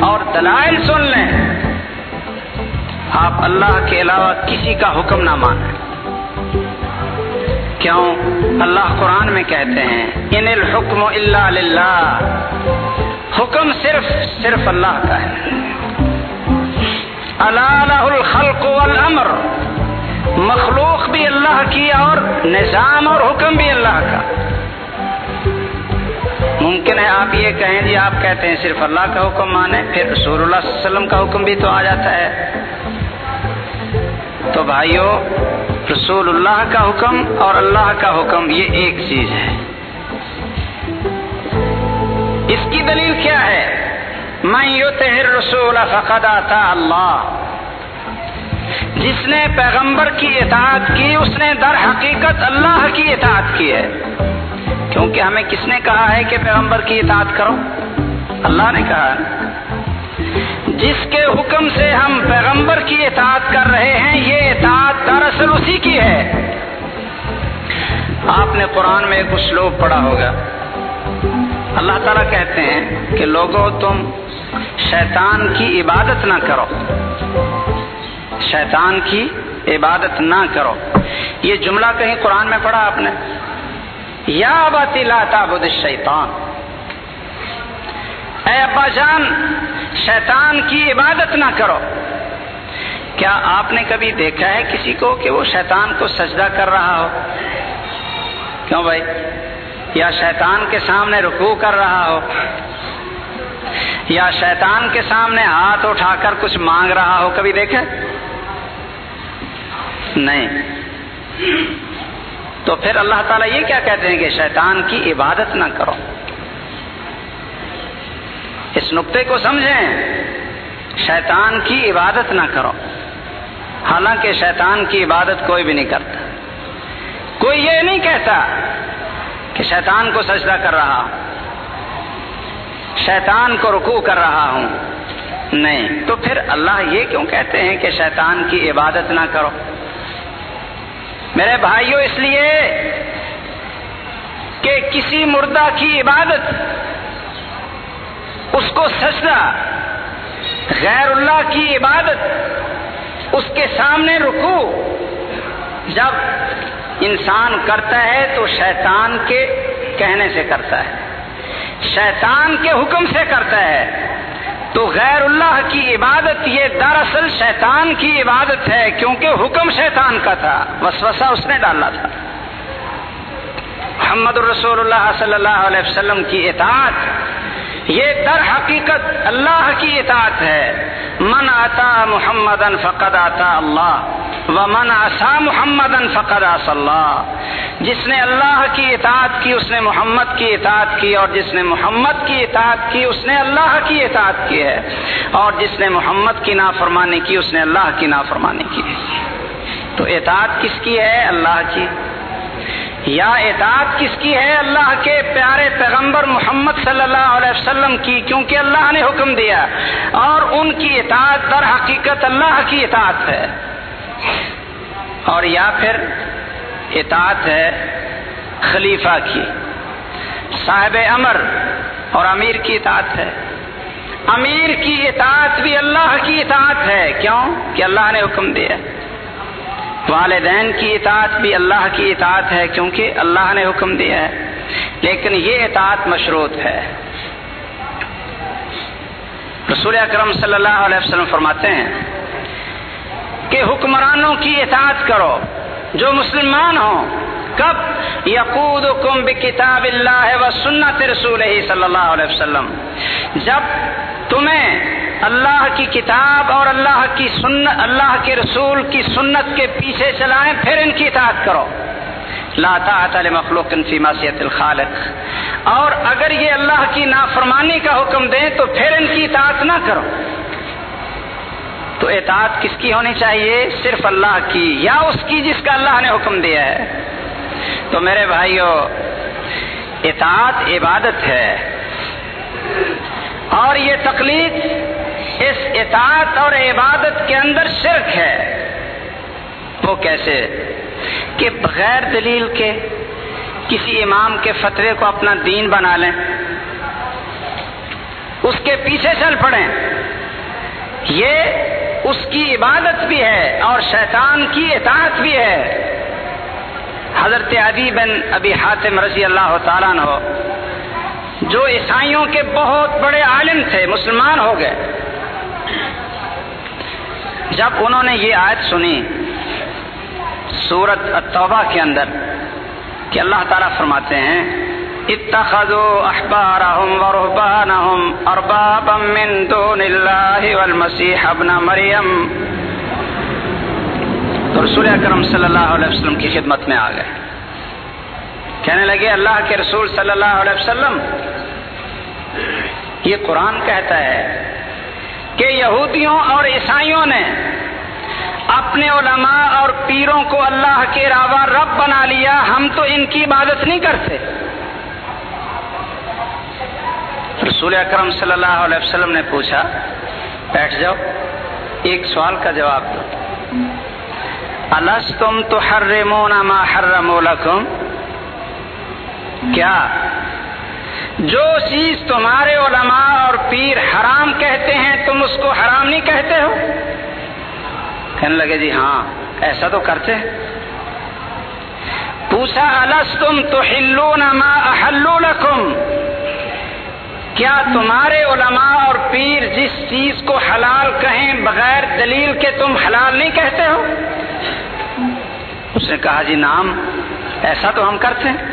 اور دلائل سن لیں۔ آپ اللہ کے علاوہ کسی کا حکم نہ مانیں۔ کیوں؟ اللہ قرآن میں کہتے ہیں، ان الحکم اللہ للہ حکم صرف صرف اللہ کا ہے۔ اللہ الخلق والامر۔ مخلوق بھی اللہ کی اور نظام اور حکم بھی اللہ کا۔ ممکن ہے آپ یہ کہیں جی آپ کہتے ہیں صرف اللہ کا حکم مانے، پھر رسول اللہ صلی اللہ علیہ وسلم کا حکم بھی تو آ جاتا ہے۔ تو بھائیوں رسول اللہ کا حکم اور اللہ کا حکم یہ ایک چیز ہے۔ اس کی دلیل کیا ہے؟ میں یو تہر رسول فقد آتا اللہ جس نے پیغمبر کی اطاعت کی، اس نے در حقیقت اللہ کی اطاعت کی ہے۔ کیونکہ ہمیں کس نے کہا ہے کہ پیغمبر کی اطاعت کرو؟ اللہ نے کہا جس کے حکم سے ہم پیغمبر کی اطاعت کر رہے ہیں، یہ اطاعت دراصل اسی کی ہے۔ آپ نے قرآن میں ایک اسلوب پڑھا ہوگا۔ اللہ تعالیٰ کہتے ہیں کہ لوگوں تم شیطان کی عبادت نہ کرو۔ شیطان کی عبادت نہ کرو۔ یہ جملہ کہیں قرآن میں پڑھا آپ نے۔ یا باتی لا تعبد الشیطان۔ اے ابا جان، شیطان کی عبادت نہ کرو۔ کیا آپ نے کبھی دیکھا ہے کسی کو کہ وہ شیطان کو سجدہ کر رہا ہو؟ کیوں بھائی؟ یا شیطان کے سامنے رکوع کر رہا ہو؟ یا شیطان کے سامنے ہاتھ اٹھا کر کچھ مانگ رہا ہو کبھی دیکھے؟ نہیں۔ تو پھر اللہ تعالیٰ یہ کیا کہتے ہیں کہ شیطان کی عبادت نہ کرو۔ اس نقطے کو سمجھیں۔ شیطان کی عبادت نہ کرو۔ حالانکہ شیطان کی عبادت کوئی بھی نہیں کرتا۔ کوئی یہ نہیں کہتا کہ شیطان کو سجدہ کر رہا۔ شیطان کو رکوع کر رہا ہوں۔ نہیں، تو پھر اللہ یہ کیوں کہتے ہیں کہ شیطان کی عبادت نہ کرو؟ میرے بھائیوں اس لیے کہ کسی مردہ کی عبادت، اس کو سجدہ، غیر اللہ کی عبادت، اس کے سامنے رکو جب انسان کرتا ہے تو شیطان کے کہنے سے کرتا ہے۔ شیطان کے حکم سے کرتا ہے۔ تو غیر اللہ کی عبادت یہ دراصل شیطان کی عبادت ہے، کیونکہ حکم شیطان کا تھا، وسوسہ اس نے ڈالنا تھا۔ محمد الرسول اللہ صلی اللہ علیہ وسلم کی اطاعت یہ در حقیقت اللہ کی اطاعت ہے۔ من آتا محمد فقد آتا اللہ و من آسا محمد فقد آس اللہ۔ جس نے اللہ کی اطاعت کی، اس نے محمد کی اطاعت کی اور جس نے محمد کی اطاعت کی، اس نے اللہ کی اطاعت کی ہے۔ اور جس نے محمد کی نافرمانی کی، اس نے اللہ کی نافرمانی کی۔ ہے تو اطاعت کس کی ہے؟ اللہ کی۔ یا اطاعت کس کی ہے اللہ کے پیارے پیغمبر محمد صلی اللہ علیہ وسلم کی؟ کیونکہ اللہ نے حکم دیا اور ان کی اطاعت در حقیقت اللہ کی اطاعت ہے۔ اور یا پھر اطاعت ہے خلیفہ کی۔ صاحب امر اور امیر کی اطاعت ہے۔ امیر کی اطاعت بھی اللہ کی اطاعت ہے۔ کیوں؟ کہ اللہ نے حکم دیا۔ والدین کی اطاعت بھی اللہ کی اطاعت ہے کیونکہ اللہ نے حکم دیا ہے۔ لیکن یہ اطاعت مشروط ہے۔ رسول اکرم صلی اللہ علیہ وسلم فرماتے ہیں کہ حکمرانوں کی اطاعت کرو، جو مسلمان ہوں۔ کب؟ یقود کم کتاب اللہ و سنت رسول صلی اللہ علیہ وسلم۔ جب تمہیں اللہ کی کتاب اور اللہ کی سنت، اللہ کے رسول کی سنت کے پیچھے چلائیں پھر ان کی اطاعت کرو۔ لا طاعت مخلوق فی معصیت الخالق۔ اور اگر یہ اللہ کی نافرمانی کا حکم دیں تو پھر ان کی اطاعت نہ کرو۔ تو اطاعت کس کی ہونی چاہیے؟ صرف اللہ کی۔ یا اس کی جس کا اللہ نے حکم دیا ہے۔ تو میرے بھائیوں اطاعت عبادت ہے۔ اور یہ تقلید اس اطاعت اور عبادت کے اندر شرک ہے۔ وہ کیسے؟ کہ بغیر دلیل کے کسی امام کے فتوے کو اپنا دین بنا لیں، اس کے پیچھے چل پڑیں۔ یہ اس کی عبادت بھی ہے اور شیطان کی اطاعت بھی ہے۔ حضرت عدی بن ابی حاتم رضی اللہ تعالیٰ ہو جو عیسائیوں کے بہت بڑے عالم تھے، مسلمان ہو گئے۔ جب انہوں نے یہ آیت سنی، سورت التوبہ کے اندر، کہ اللہ تعالیٰ فرماتے ہیں، اتخذوا احبارهم ورهبانهم اربابا من دون الله والمسيح ابن مریم۔ تو رسول اکرم صلی اللہ علیہ وسلم کی خدمت میں آ گئے۔ کہنے لگے، اللہ کے رسول صلی اللہ علیہ وسلم، یہ قرآن کہتا ہے کہ یہودیوں اور عیسائیوں نے اپنے علماء اور پیروں کو اللہ کے علاوہ رب بنا لیا، ہم تو ان کی عبادت نہیں کرتے۔ رسول اکرم صلی اللہ علیہ وسلم نے پوچھا، بیٹھ جاؤ، ایک سوال کا جواب دو۔ الس تم تو ہر ریمونا ما ہر کیا جو چیز تمہارے علماء اور پیر حرام کہتے ہیں، تم اس کو حرام نہیں کہتے ہو؟ کہنے لگے جی ہاں ایسا تو کرتے پوچھا الس تو ہلو نما لکم؟ کیا تمہارے علماء اور پیر جس چیز کو حلال کہیں بغیر دلیل کے تم حلال نہیں کہتے ہو؟ اس نے کہا جی نام ایسا تو ہم کرتے ہیں۔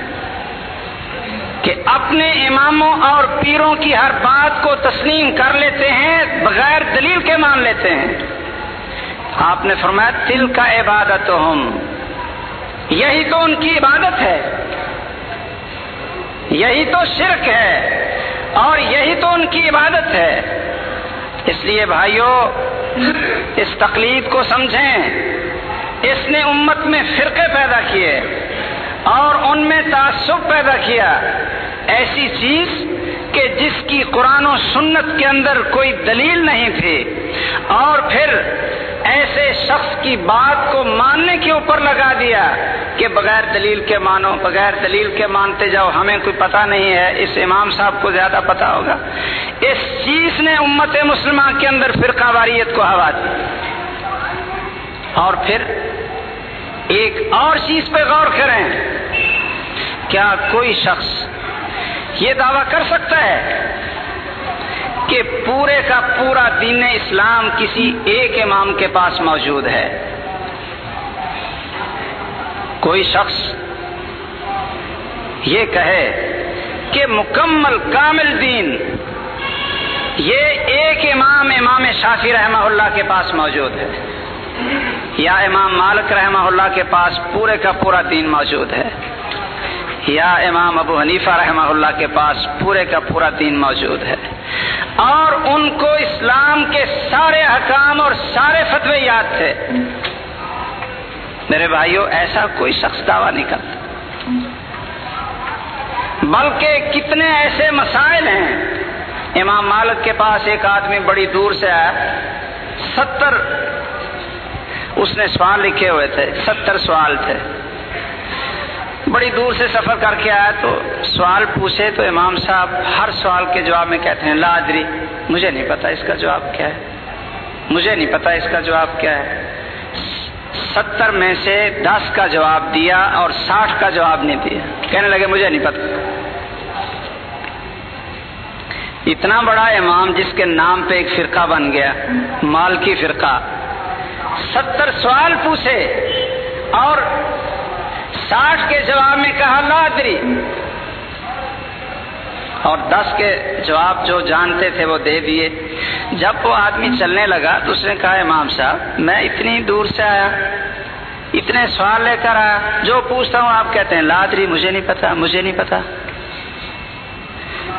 کہ اپنے اماموں اور پیروں کی ہر بات کو تسلیم کر لیتے ہیں، بغیر دلیل کے مان لیتے ہیں۔ آپ نے فرمایا دل کا عبادت ہم یہی تو ان کی عبادت ہے۔ یہی تو شرک ہے۔ اور یہی تو ان کی عبادت ہے۔ اس لیے بھائیوں اس تقلید کو سمجھیں۔ اس نے امت میں فرقے پیدا کیے۔ اور ان میں تعصب پیدا کیا۔ ایسی چیز کہ جس کی قرآن و سنت کے اندر کوئی دلیل نہیں تھی۔ اور پھر ایسے شخص کی بات کو ماننے کے اوپر لگا دیا کہ بغیر دلیل کے مانو، بغیر دلیل کے مانتے جاؤ، ہمیں کوئی پتہ نہیں ہے۔ اس امام صاحب کو زیادہ پتا ہوگا۔ اس چیز نے امت مسلمان کے اندر فرقہ واریت کو ہوا دی اور پھر ایک اور چیز پہ غور کریں۔ کیا کوئی شخص یہ دعویٰ کر سکتا ہے کہ پورے کا پورا دین اسلام کسی ایک امام کے پاس موجود ہے؟ کوئی شخص یہ کہے کہ مکمل کامل دین یہ ایک امام امام شافی رحمہ اللہ کے پاس موجود ہے۔ یا امام مالک رحمہ اللہ کے پاس پورے کا پورا دین موجود ہے۔ یا امام ابو حنیفہ رحمہ اللہ کے پاس پورے کا پورا دین موجود ہے۔ اور ان کو اسلام کے سارے حکام اور سارے فتوے یاد تھے۔ میرے بھائیوں ایسا کوئی شخص دعویٰ نہیں کرتا۔ بلکہ کتنے ایسے مسائل ہیں۔ امام مالک کے پاس ایک آدمی بڑی دور سے آیا، ستر اس نے سوال لکھے ہوئے تھے، ستر سوال تھے۔ بڑی دور سے سفر کر کے آیا تو سوال پوچھے تو امام صاحب ہر سوال کے جواب میں کہتے ہیں، لا ادری، مجھے نہیں پتا اس کا جواب کیا ہے۔ مجھے نہیں پتا اس کا جواب کیا ہے۔ ستر میں سے دس کا جواب دیا اور ساٹھ کا جواب نہیں دیا۔ کہنے لگے، مجھے نہیں پتا۔ اتنا بڑا امام جس کے نام پہ ایک فرقہ بن گیا، مال کی فرقہ۔ ستر سوال پوچھے اور ساٹھ کے جواب میں کہا لادری اور دس کے جواب جو جانتے تھے وہ دے دیے۔ جب وہ آدمی چلنے لگا تو اس نے کہا، امام صاحب، میں اتنی دور سے آیا، اتنے سوال لے کر آیا، جو پوچھتا ہوں، آپ کہتے ہیں لادری مجھے نہیں پتا، مجھے نہیں پتا۔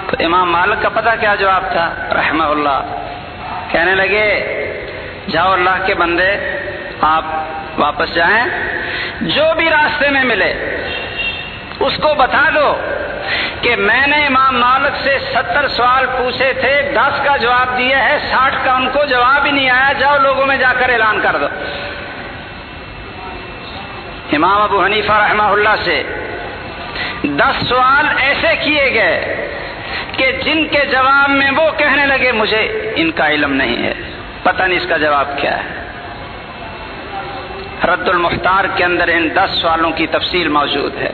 تو امام مالک کا پتا کیا جواب تھا؟ رحمہ اللہ۔ کہنے لگے جاؤ اللہ کے بندے، آپ واپس جائیں۔ جو بھی راستے میں ملے، اس کو بتا دو کہ میں نے امام مالک سے ستر سوال پوچھے تھے، دس کا جواب دیا ہے، ساٹھ کا ان کو جواب ہی نہیں آیا۔ جاؤ لوگوں میں جا کر اعلان کر دو۔ امام ابو حنیفہ رحمہ اللہ سے دس سوال ایسے کیے گئے کہ جن کے جواب میں وہ کہنے لگے، مجھے ان کا علم نہیں ہے۔ پتہ نہیں اس کا جواب کیا ہے۔ رد المختار کے اندر ان دس سوالوں کی تفصیل موجود ہے۔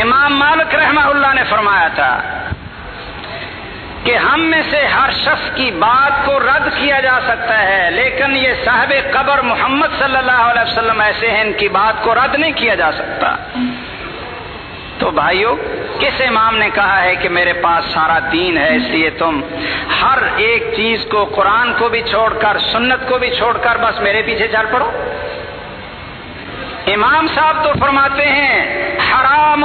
امام مالک رحمہ اللہ نے فرمایا تھا کہ ہم میں سے ہر شخص کی بات کو رد کیا جا سکتا ہے، لیکن یہ صاحب قبر محمد صلی اللہ علیہ وسلم ایسے ہیں، ان کی بات کو رد نہیں کیا جا سکتا۔ تو بھائیو کس امام نے کہا ہے کہ میرے پاس سارا دین ہے؟ اس لیے تم ہر ایک چیز کو قرآن کو بھی چھوڑ کر، سنت کو بھی چھوڑ کر بس میرے پیچھے چل پڑو۔ امام صاحب تو فرماتے ہیں، حرام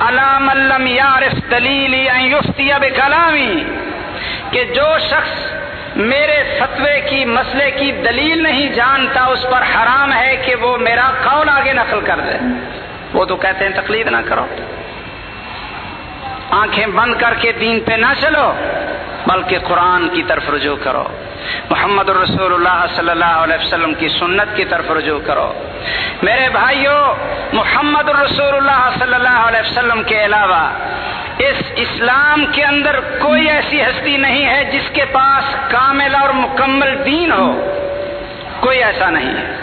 علام علم یارف دلیلی یفتی کلامی کہ جو شخص میرے فتوے کی، مسئلے کی دلیل نہیں جانتا، اس پر حرام ہے کہ وہ میرا قول آگے نقل کر دے۔ وہ تو کہتے ہیں تقلید نہ کرو۔ آنکھیں بند کر کے دین پہ نہ چلو، بلکہ قرآن کی طرف رجوع کرو۔ محمد الرسول اللہ صلی اللہ علیہ وسلم کی سنت کی طرف رجوع کرو۔ میرے بھائیوں محمد الرسول اللہ صلی اللہ علیہ وسلم کے علاوہ اس اسلام کے اندر کوئی ایسی ہستی نہیں ہے جس کے پاس کامل اور مکمل دین ہو۔ کوئی ایسا نہیں ہے۔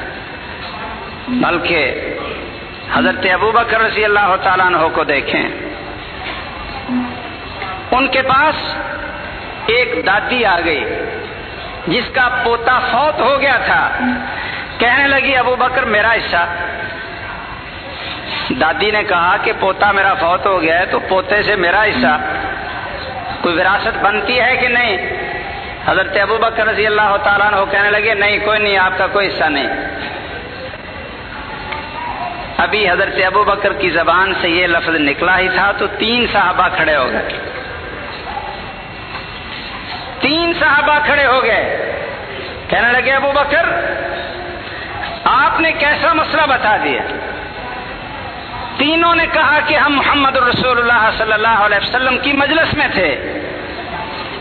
بلکہ حضرت ابو بکر رضی اللہ تعالیٰ عنہ کو دیکھیں۔ ان کے پاس ایک دادی آ گئی، جس کا پوتا فوت ہو گیا تھا۔ کہنے لگی، ابو بکر، میرا حصہ۔ دادی نے کہا کہ پوتا میرا فوت ہو گیا ہے، تو پوتے سے میرا حصہ۔ کوئی وراثت بنتی ہے کہ نہیں؟ حضرت ابو بکر رضی اللہ تعالیٰ نے کہنے لگے، نہیں، کوئی نہیں، آپ کا کوئی حصہ نہیں۔ ابھی حضرت ابو بکر کی زبان سے یہ لفظ نکلا ہی تھا، تو تین صحابہ کھڑے ہو گئے۔ تین صحابہ کھڑے ہو گئے۔ کہنے لگے، ابو بکر، آپ نے کیسا مسئلہ بتا دیا؟ تینوں نے کہا کہ ہم محمد الرسول اللہ صلی اللہ علیہ وسلم کی مجلس میں تھے۔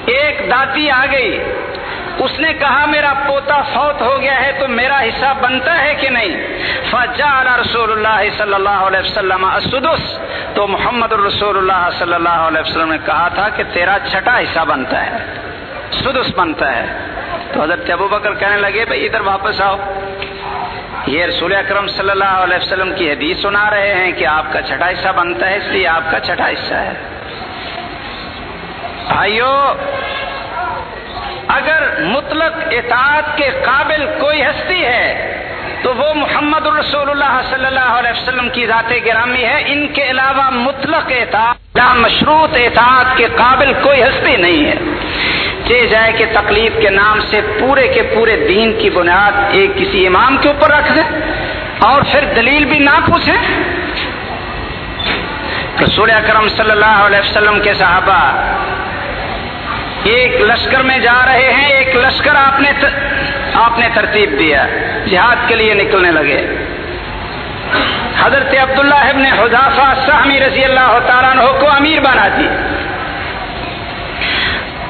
ایک داتی آ گئی۔ اس نے کہا، میرا پوتا فوت ہو گیا ہے، تو میرا حصہ بنتا ہے کہ نہیں؟ فجا رسول اللہ صلی اللہ علیہ وسلم اسدس تو محمد الرسول اللہ صلی اللہ علیہ وسلم نے کہا تھا کہ تیرا چھٹا حصہ بنتا ہے۔ سدس بنتا ہے۔ تو حضرت ابو بکر کہنے لگے، بھائی، ادھر واپس آؤ۔ یہ رسول اکرم صلی اللہ علیہ وسلم کی حدیث سنا رہے ہیں کہ آپ کا چھٹا حصہ بنتا ہے، اس لیے آپ کا چھٹا حصہ ہے۔ بھائیو، اگر مطلق اطاعت کے قابل کوئی ہستی ہے، تو وہ محمد الرسول اللہ صلی اللہ علیہ وسلم کی ذات گرامی ہے۔ ان کے علاوہ مطلق اطاعت، یا مشروط اطاعت کے قابل کوئی ہستی نہیں ہے۔ چے جائے کہ تکلیف کے نام سے پورے کے پورے دین کی بنیاد ایک کسی امام کے اوپر رکھ دیں اور پھر دلیل بھی نہ پوچھیں۔ رسول اکرم صلی اللہ علیہ وسلم کے صحابہ، ایک لشکر میں جا رہے ہیں، ایک لشکر آپ نے آپ نے ترتیب دیا جہاد کے لیے نکلنے لگے۔ حضرت عبداللہ ابن حضافہ سہمی رضی اللہ تعالیٰ کو امیر بنا دی۔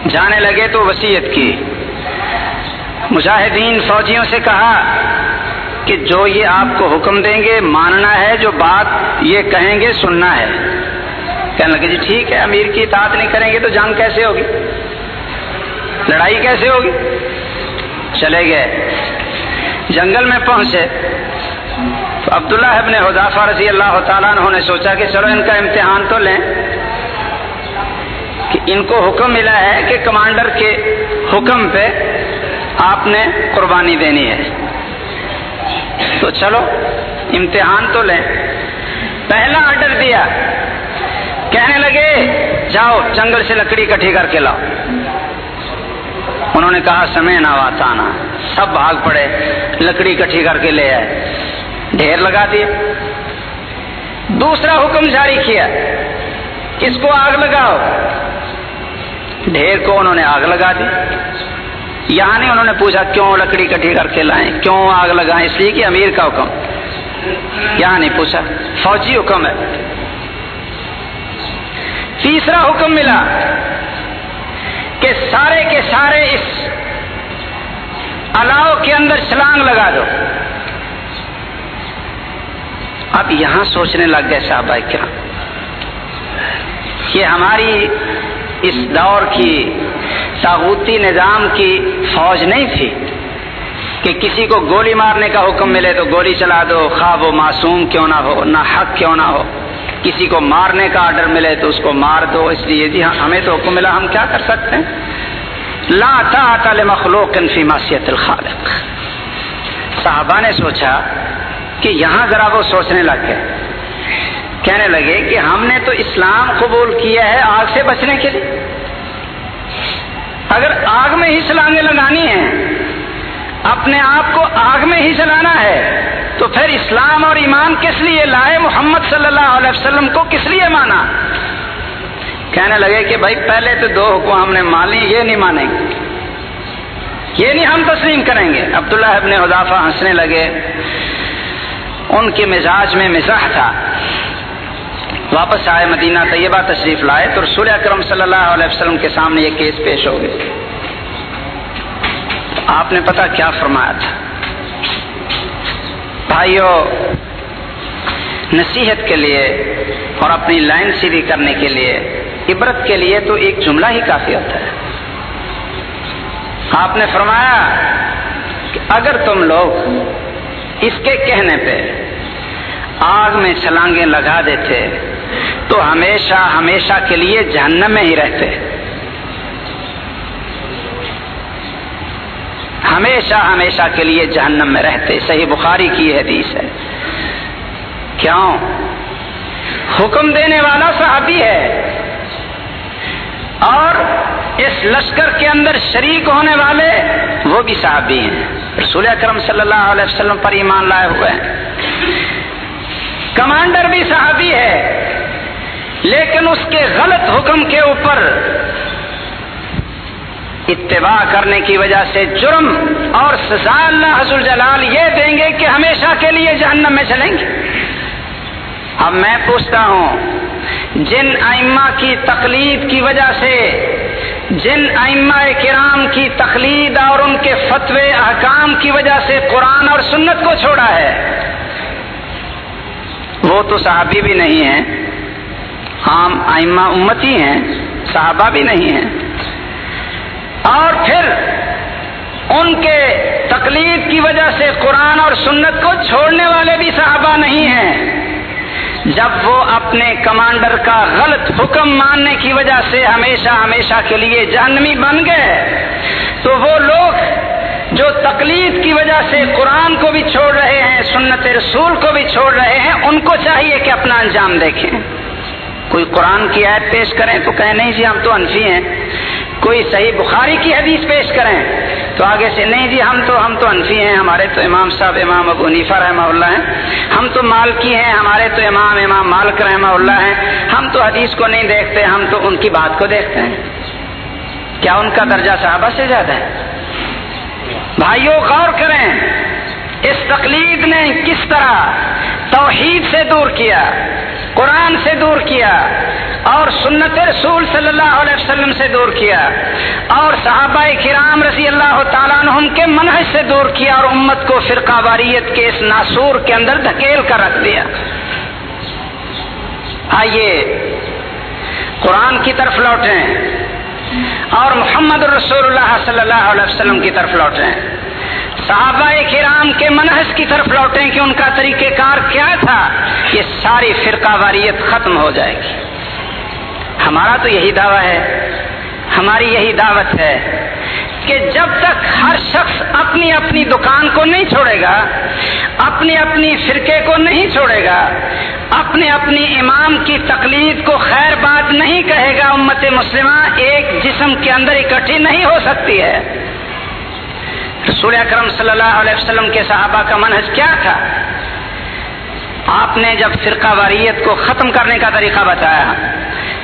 جانے لگے تو وسیعت کی۔ مجاہدین فوجیوں سے کہا کہ جو یہ آپ کو حکم دیں گے، ماننا ہے، جو بات یہ کہیں گے، سننا ہے۔ کہنے لگے جی ٹھیک ہے، امیر کی اطاعت نہیں کریں گے تو جان کیسے ہوگی؟ لڑائی کیسے ہوگی؟ چلے گئے۔ جنگل میں پہنچے۔ تو عبداللہ ابن حضافہ رضی اللہ تعالیٰ انہوں نے سوچا کہ چلو ان کا امتحان تو لیں۔ ان کو حکم ملا ہے کہ کمانڈر کے حکم پہ آپ نے قربانی دینی ہے۔ تو چلو، امتحان تو لیں۔ پہلا آرڈر دیا۔ کہنے لگے، جاؤ، جنگل سے لکڑی کٹھی کر کے لاؤ۔ انہوں نے کہا، سمے نہ واتانا۔ سب بھاگ پڑے، لکڑی کٹھی کر کے لے آئے۔ ڈھیر لگا دیا دوسرا حکم جاری کیا۔ کس کو آگ لگاؤ؟ ڈھیر کو انہوں نے آگ لگا دی۔ یہاں نہیں انہوں نے پوچھا کیوں لکڑی کٹھی کر کے لائیں؟ کیوں آگ لگائیں؟ اس لیے کہ امیر کا حکم۔ یہاں نہیں پوچھا، فوجی حکم ہے۔ تیسرا حکم ملا کہ سارے کے سارے اس الاؤ کے اندر چھلانگ لگا دو۔ اب یہاں سوچنے لگ گئے صاحب کیا کہ ہماری اس دور کی تاغوتی نظام کی فوج نہیں تھی کہ کسی کو گولی مارنے کا حکم ملے تو گولی چلا دو خواہ وہ معصوم کیوں نہ ہو، نہ حق کیوں نہ ہو۔ کسی کو مارنے کا آرڈر ملے تو اس کو مار دو۔ اس لیے جی ہاں، ہمیں تو حکم ملا، ہم کیا کر سکتے ہیں؟ لا طاعت لمخلوق فی معصیت الخالق۔ صحابہ نے سوچا کہ یہاں ذرا وہ سوچنے لگ گئے۔ کہنے لگے کہ ہم نے تو اسلام قبول کیا ہے آگ سے بچنے کے لیے۔ اگر آگ میں ہی سلانگیں لگانی ہیں، اپنے آپ کو آگ میں ہی چلانا ہے، تو پھر اسلام اور ایمان کس لیے لائے؟ محمد صلی اللہ علیہ وسلم کو کس لیے مانا؟ کہنے لگے کہ بھائی، پہلے تو دو حکم ہم نے مان لی، یہ نہیں مانیں گے۔ یہ نہیں ہم تسلیم کریں گے۔ عبداللہ ابن حضافہ ہنسنے لگے۔ ان کے مزاج میں مزاح تھا۔ واپس آئے مدینہ طیبہ تشریف لائے تو رسول اکرم صلی اللہ علیہ وسلم کے سامنے یہ کیس پیش ہو گئے۔ آپ نے پتا کیا فرمایا تھا؟ بھائیو، نصیحت کے لیے اور اپنی لائن سیدھی کرنے کے لیے، عبرت کے لیے تو ایک جملہ ہی کافی ہوتا ہے۔ آپ نے فرمایا کہ اگر تم لوگ اس کے کہنے پہ آگ میں چھلانگیں لگا دیتے تو ہمیشہ ہمیشہ کے لیے جہنم میں ہی رہتے۔ ہمیشہ ہمیشہ کے لیے جہنم میں رہتے۔ صحیح بخاری کی حدیث ہے۔ کیوں؟ حکم دینے والا صحابی ہے۔ اور اس لشکر کے اندر شریک ہونے والے وہ بھی صحابی ہیں۔ رسول اکرم صلی اللہ علیہ وسلم پر ایمان لائے ہوئے ہیں۔ کمانڈر بھی صحابی ہے، لیکن اس کے غلط حکم کے اوپر اتباع کرنے کی وجہ سے جرم اور سزا اللہ حضر جلال یہ دیں گے کہ ہمیشہ کے لیے جہنم میں چلیں گے۔ اب میں پوچھتا ہوں، جن ائمہ کی تقلید کی وجہ سے، جن ائمہ کرام کی تقلید اور ان کے فتوے احکام کی وجہ سے قرآن اور سنت کو چھوڑا ہے وہ تو صحابی بھی نہیں ہیں، عام ائمہ امتی ہیں، صحابہ بھی نہیں ہیں۔ اور پھر ان کے تقلید کی وجہ سے قرآن اور سنت کو چھوڑنے والے بھی صحابہ نہیں ہیں۔ جب وہ اپنے کمانڈر کا غلط حکم ماننے کی وجہ سے ہمیشہ ہمیشہ کے لیے جہنمی بن گئے، تو وہ لوگ جو تقلید کی وجہ سے قرآن کو بھی چھوڑ رہے ہیں، سنت رسول کو بھی چھوڑ رہے ہیں، ان کو چاہیے کہ اپنا انجام دیکھیں۔ کوئی قرآن کی عید پیش کریں تو کہیں نہیں جی ہم تو انفی ہیں۔ کوئی صحیح بخاری کی حدیث پیش کریں تو آگے سے نہیں جی ہم تو ہم تو انفی ہیں، ہمارے تو امام صاحب، امام ابو نیفا رحمہ اللہ ہیں۔ ہم تو مالکی ہیں، ہمارے تو امام امام مالک رحمہ اللہ ہیں۔ ہم تو حدیث کو نہیں دیکھتے، ہم تو ان کی بات کو دیکھتے ہیں۔ کیا ان کا درجہ صحابہ سے زیادہ ہے؟ بھائیوں غور کریں، اس تقلید نے کس طرح توحید سے دور کیا، قرآن سے دور کیا، اور سنت رسول صلی اللہ علیہ وسلم سے دور کیا، اور صحابہ کرام رضی اللہ تعالیٰ عنہم کے منحص سے دور کیا، اور امت کو فرقہ واریت کے اس ناسور کے اندر دھکیل کر رکھ دیا۔ آئیے، قرآن کی طرف لوٹیں۔ اور محمد رسول اللہ صلی اللہ علیہ وسلم کی طرف لوٹیں۔ صحابہ کرام کے منحص کی طرف لوٹیں کہ ان کا طریقہ کار کیا تھا، یہ ساری فرقہ واریت ختم ہو جائے گی۔ ہمارا تو یہی دعویٰ ہے۔ ہماری یہی دعوت ہے کہ جب تک ہر شخص اپنی اپنی دکان کو نہیں چھوڑے گا، اپنی اپنی فرقے کو نہیں چھوڑے گا، اپنے اپنی امام کی تقلید کو خیر بات نہیں کہے گا، امت مسلمہ ایک جسم کے اندر اکٹھی نہیں ہو سکتی ہے۔ رسول اکرم صلی اللہ علیہ وسلم کے صحابہ کا منحص کیا تھا؟ آپ نے جب فرقہ واریت کو ختم کرنے کا طریقہ بتایا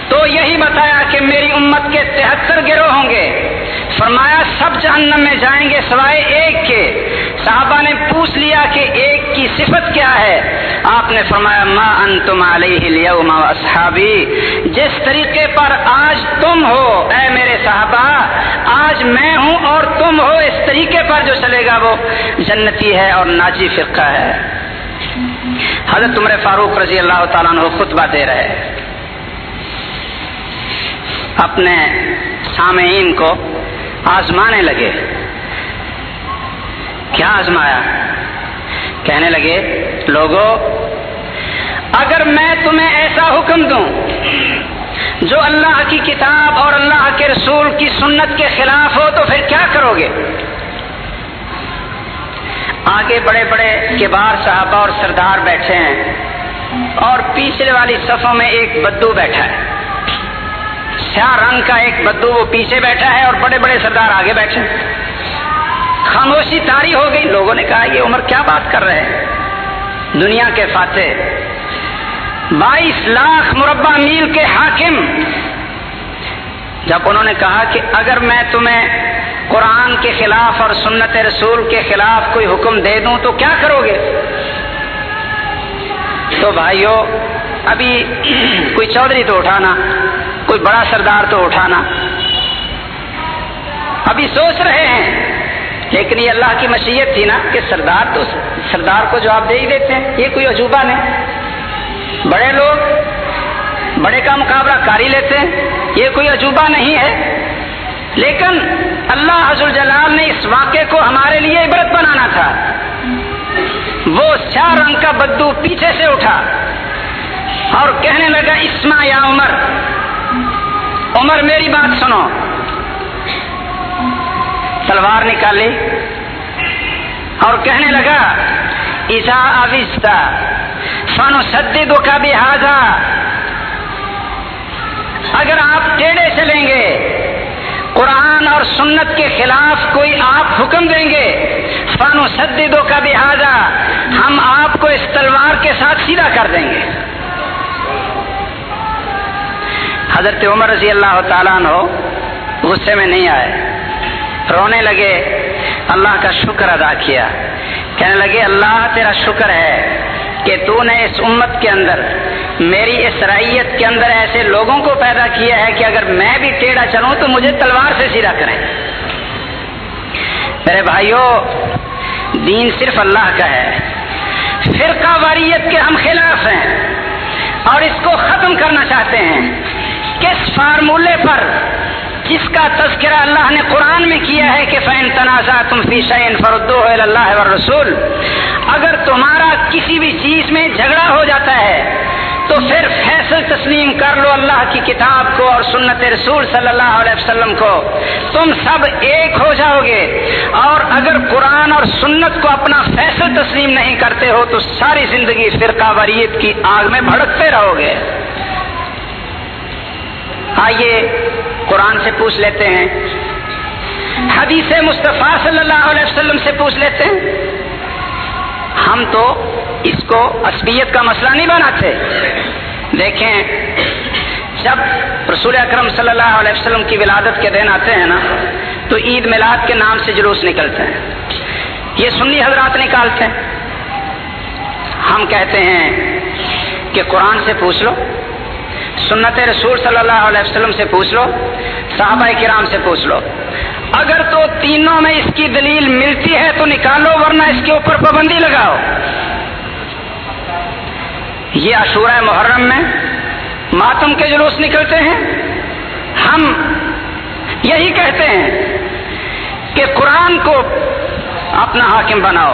تو یہی بتایا کہ میری امت کے تہتر گروہ ہوں گے۔ فرمایا سب جہنم میں جائیں گے سوائے ایک کے۔ صحابہ نے پوچھ لیا کہ ایک کی صفت کیا ہے؟ آپ نے فرمایا، ما انتم علیہ اليوم اصحابی جس طریقے پر آج تم ہو، اے میرے صحابہ، آج میں ہوں اور تم ہو، اس طریقے پر جو چلے گا وہ جنتی ہے اور ناجی فرقہ ہے۔ حضرت عمر فاروق رضی اللہ تعالیٰ عنہ خطبہ دے رہے اپنے سامعین کو آزمانے لگے۔ کیا آزمایا؟ کہنے لگے لوگوں اگر میں تمہیں ایسا حکم دوں جو اللہ کی کتاب اور اللہ کے رسول کی سنت کے خلاف ہو تو پھر کیا کرو گے؟ آگے بڑے بڑے کبار صحابہ اور سردار بیٹھے ہیں اور پیچھے والی صفوں میں ایک بدو بیٹھا ہے۔ سیاہ رنگ کا ایک بدو وہ پیچھے بیٹھا ہے اور بڑے بڑے سردار آگے بیٹھے خاموشی تاری ہو گئی۔ لوگوں نے کہا، یہ عمر کیا بات کر رہے ہیں؟ دنیا کے فاتح۔ بائیس لاکھ مربع میل کے حاکم۔ جب انہوں نے کہا کہ اگر میں تمہیں قرآن کے خلاف اور سنت رسول کے خلاف کوئی حکم دے دوں تو کیا کرو گے؟ تو بھائیوں ابھی کوئی چودھری تو اٹھانا، کوئی بڑا سردار تو اٹھانا۔ ابھی سوچ رہے ہیں، لیکن یہ اللہ کی مشیت تھی نا کہ سردار تو، سردار کو جواب دے ہی دیتے ہیں۔ یہ کوئی عجوبہ نہیں۔ بڑے لوگ، بڑے کا مقابلہ کاری لیتے ہیں۔ یہ کوئی عجوبہ نہیں ہے۔ لیکن اللہ حضر جلال نے اس واقعے کو ہمارے لیے عبرت بنانا تھا۔ وہ چار رنگ کا بدو پیچھے سے اٹھا اور کہنے لگا اسما یا عمر عمر میری بات سنو۔ تلوار نکالی اور کہنے لگا ایسا آوستہ فن سدید کا بھی اگر آپ ٹیڑے چلیں گے قرآن اور سنت کے خلاف کوئی آپ حکم دیں گے؟ فن و سدیدوں کا بھی ہم آپ کو اس تلوار کے ساتھ سیدھا کر دیں گے۔ حضرت عمر رضی اللہ تعالیٰ عنہ غصے میں نہیں آئے۔ رونے لگے، اللہ کا شکر ادا کیا۔ کہنے لگے، اللہ تیرا شکر ہے۔ کہ تو نے اس امت کے اندر، میری اس کے اندر ایسے لوگوں کو پیدا کیا ہے کہ اگر میں بھی ٹیڑھا چلوں تو مجھے تلوار سے سیدھا کریں۔ میرے بھائیوں دین صرف اللہ کا ہے۔ فرقہ واریت کے ہم خلاف ہیں اور اس کو ختم کرنا چاہتے ہیں۔ کس فارمولے پر جس کا تذکرہ اللہ نے قرآن میں کیا ہے کہ فین تنازع تم فی شعین فردو اللہ رسول اگر تمہارا کسی بھی چیز میں جھگڑا ہو جاتا ہے، تو پھر فیصل تسلیم کر لو اللہ کی کتاب کو اور سنت رسول صلی اللہ علیہ وسلم کو۔ تم سب ایک ہو جاؤ گے۔ اور اگر قرآن اور سنت کو اپنا فیصل تسلیم نہیں کرتے ہو، تو ساری زندگی فرقہ وریت کی آگ میں بھڑکتے رہو گے۔ آئیے قرآن سے پوچھ لیتے ہیں۔ حدیث مصطفیٰ صلی اللہ علیہ وسلم سے پوچھ لیتے ہیں۔ ہم تو اس کو عصبیت کا مسئلہ نہیں بناتے۔ دیکھیں، جب رسول اکرم صلی اللہ علیہ وسلم کی ولادت کے دن آتے ہیں نا، تو عید میلاد کے نام سے جلوس نکلتے ہیں۔ یہ سنی حضرات نکالتے ہیں۔ ہم کہتے ہیں کہ قرآن سے پوچھ لو۔ سنت رسول صلی اللہ علیہ وسلم سے پوچھ لو، صحابہ کرام سے پوچھ لو۔ اگر تو تینوں میں اس کی دلیل ملتی ہے تو نکالو، ورنہ اس کے اوپر پابندی لگاؤ۔ یہ عشورہ محرم میں ماتم کے جلوس نکلتے ہیں۔ ہم یہی کہتے ہیں کہ قرآن کو اپنا حاکم بناؤ،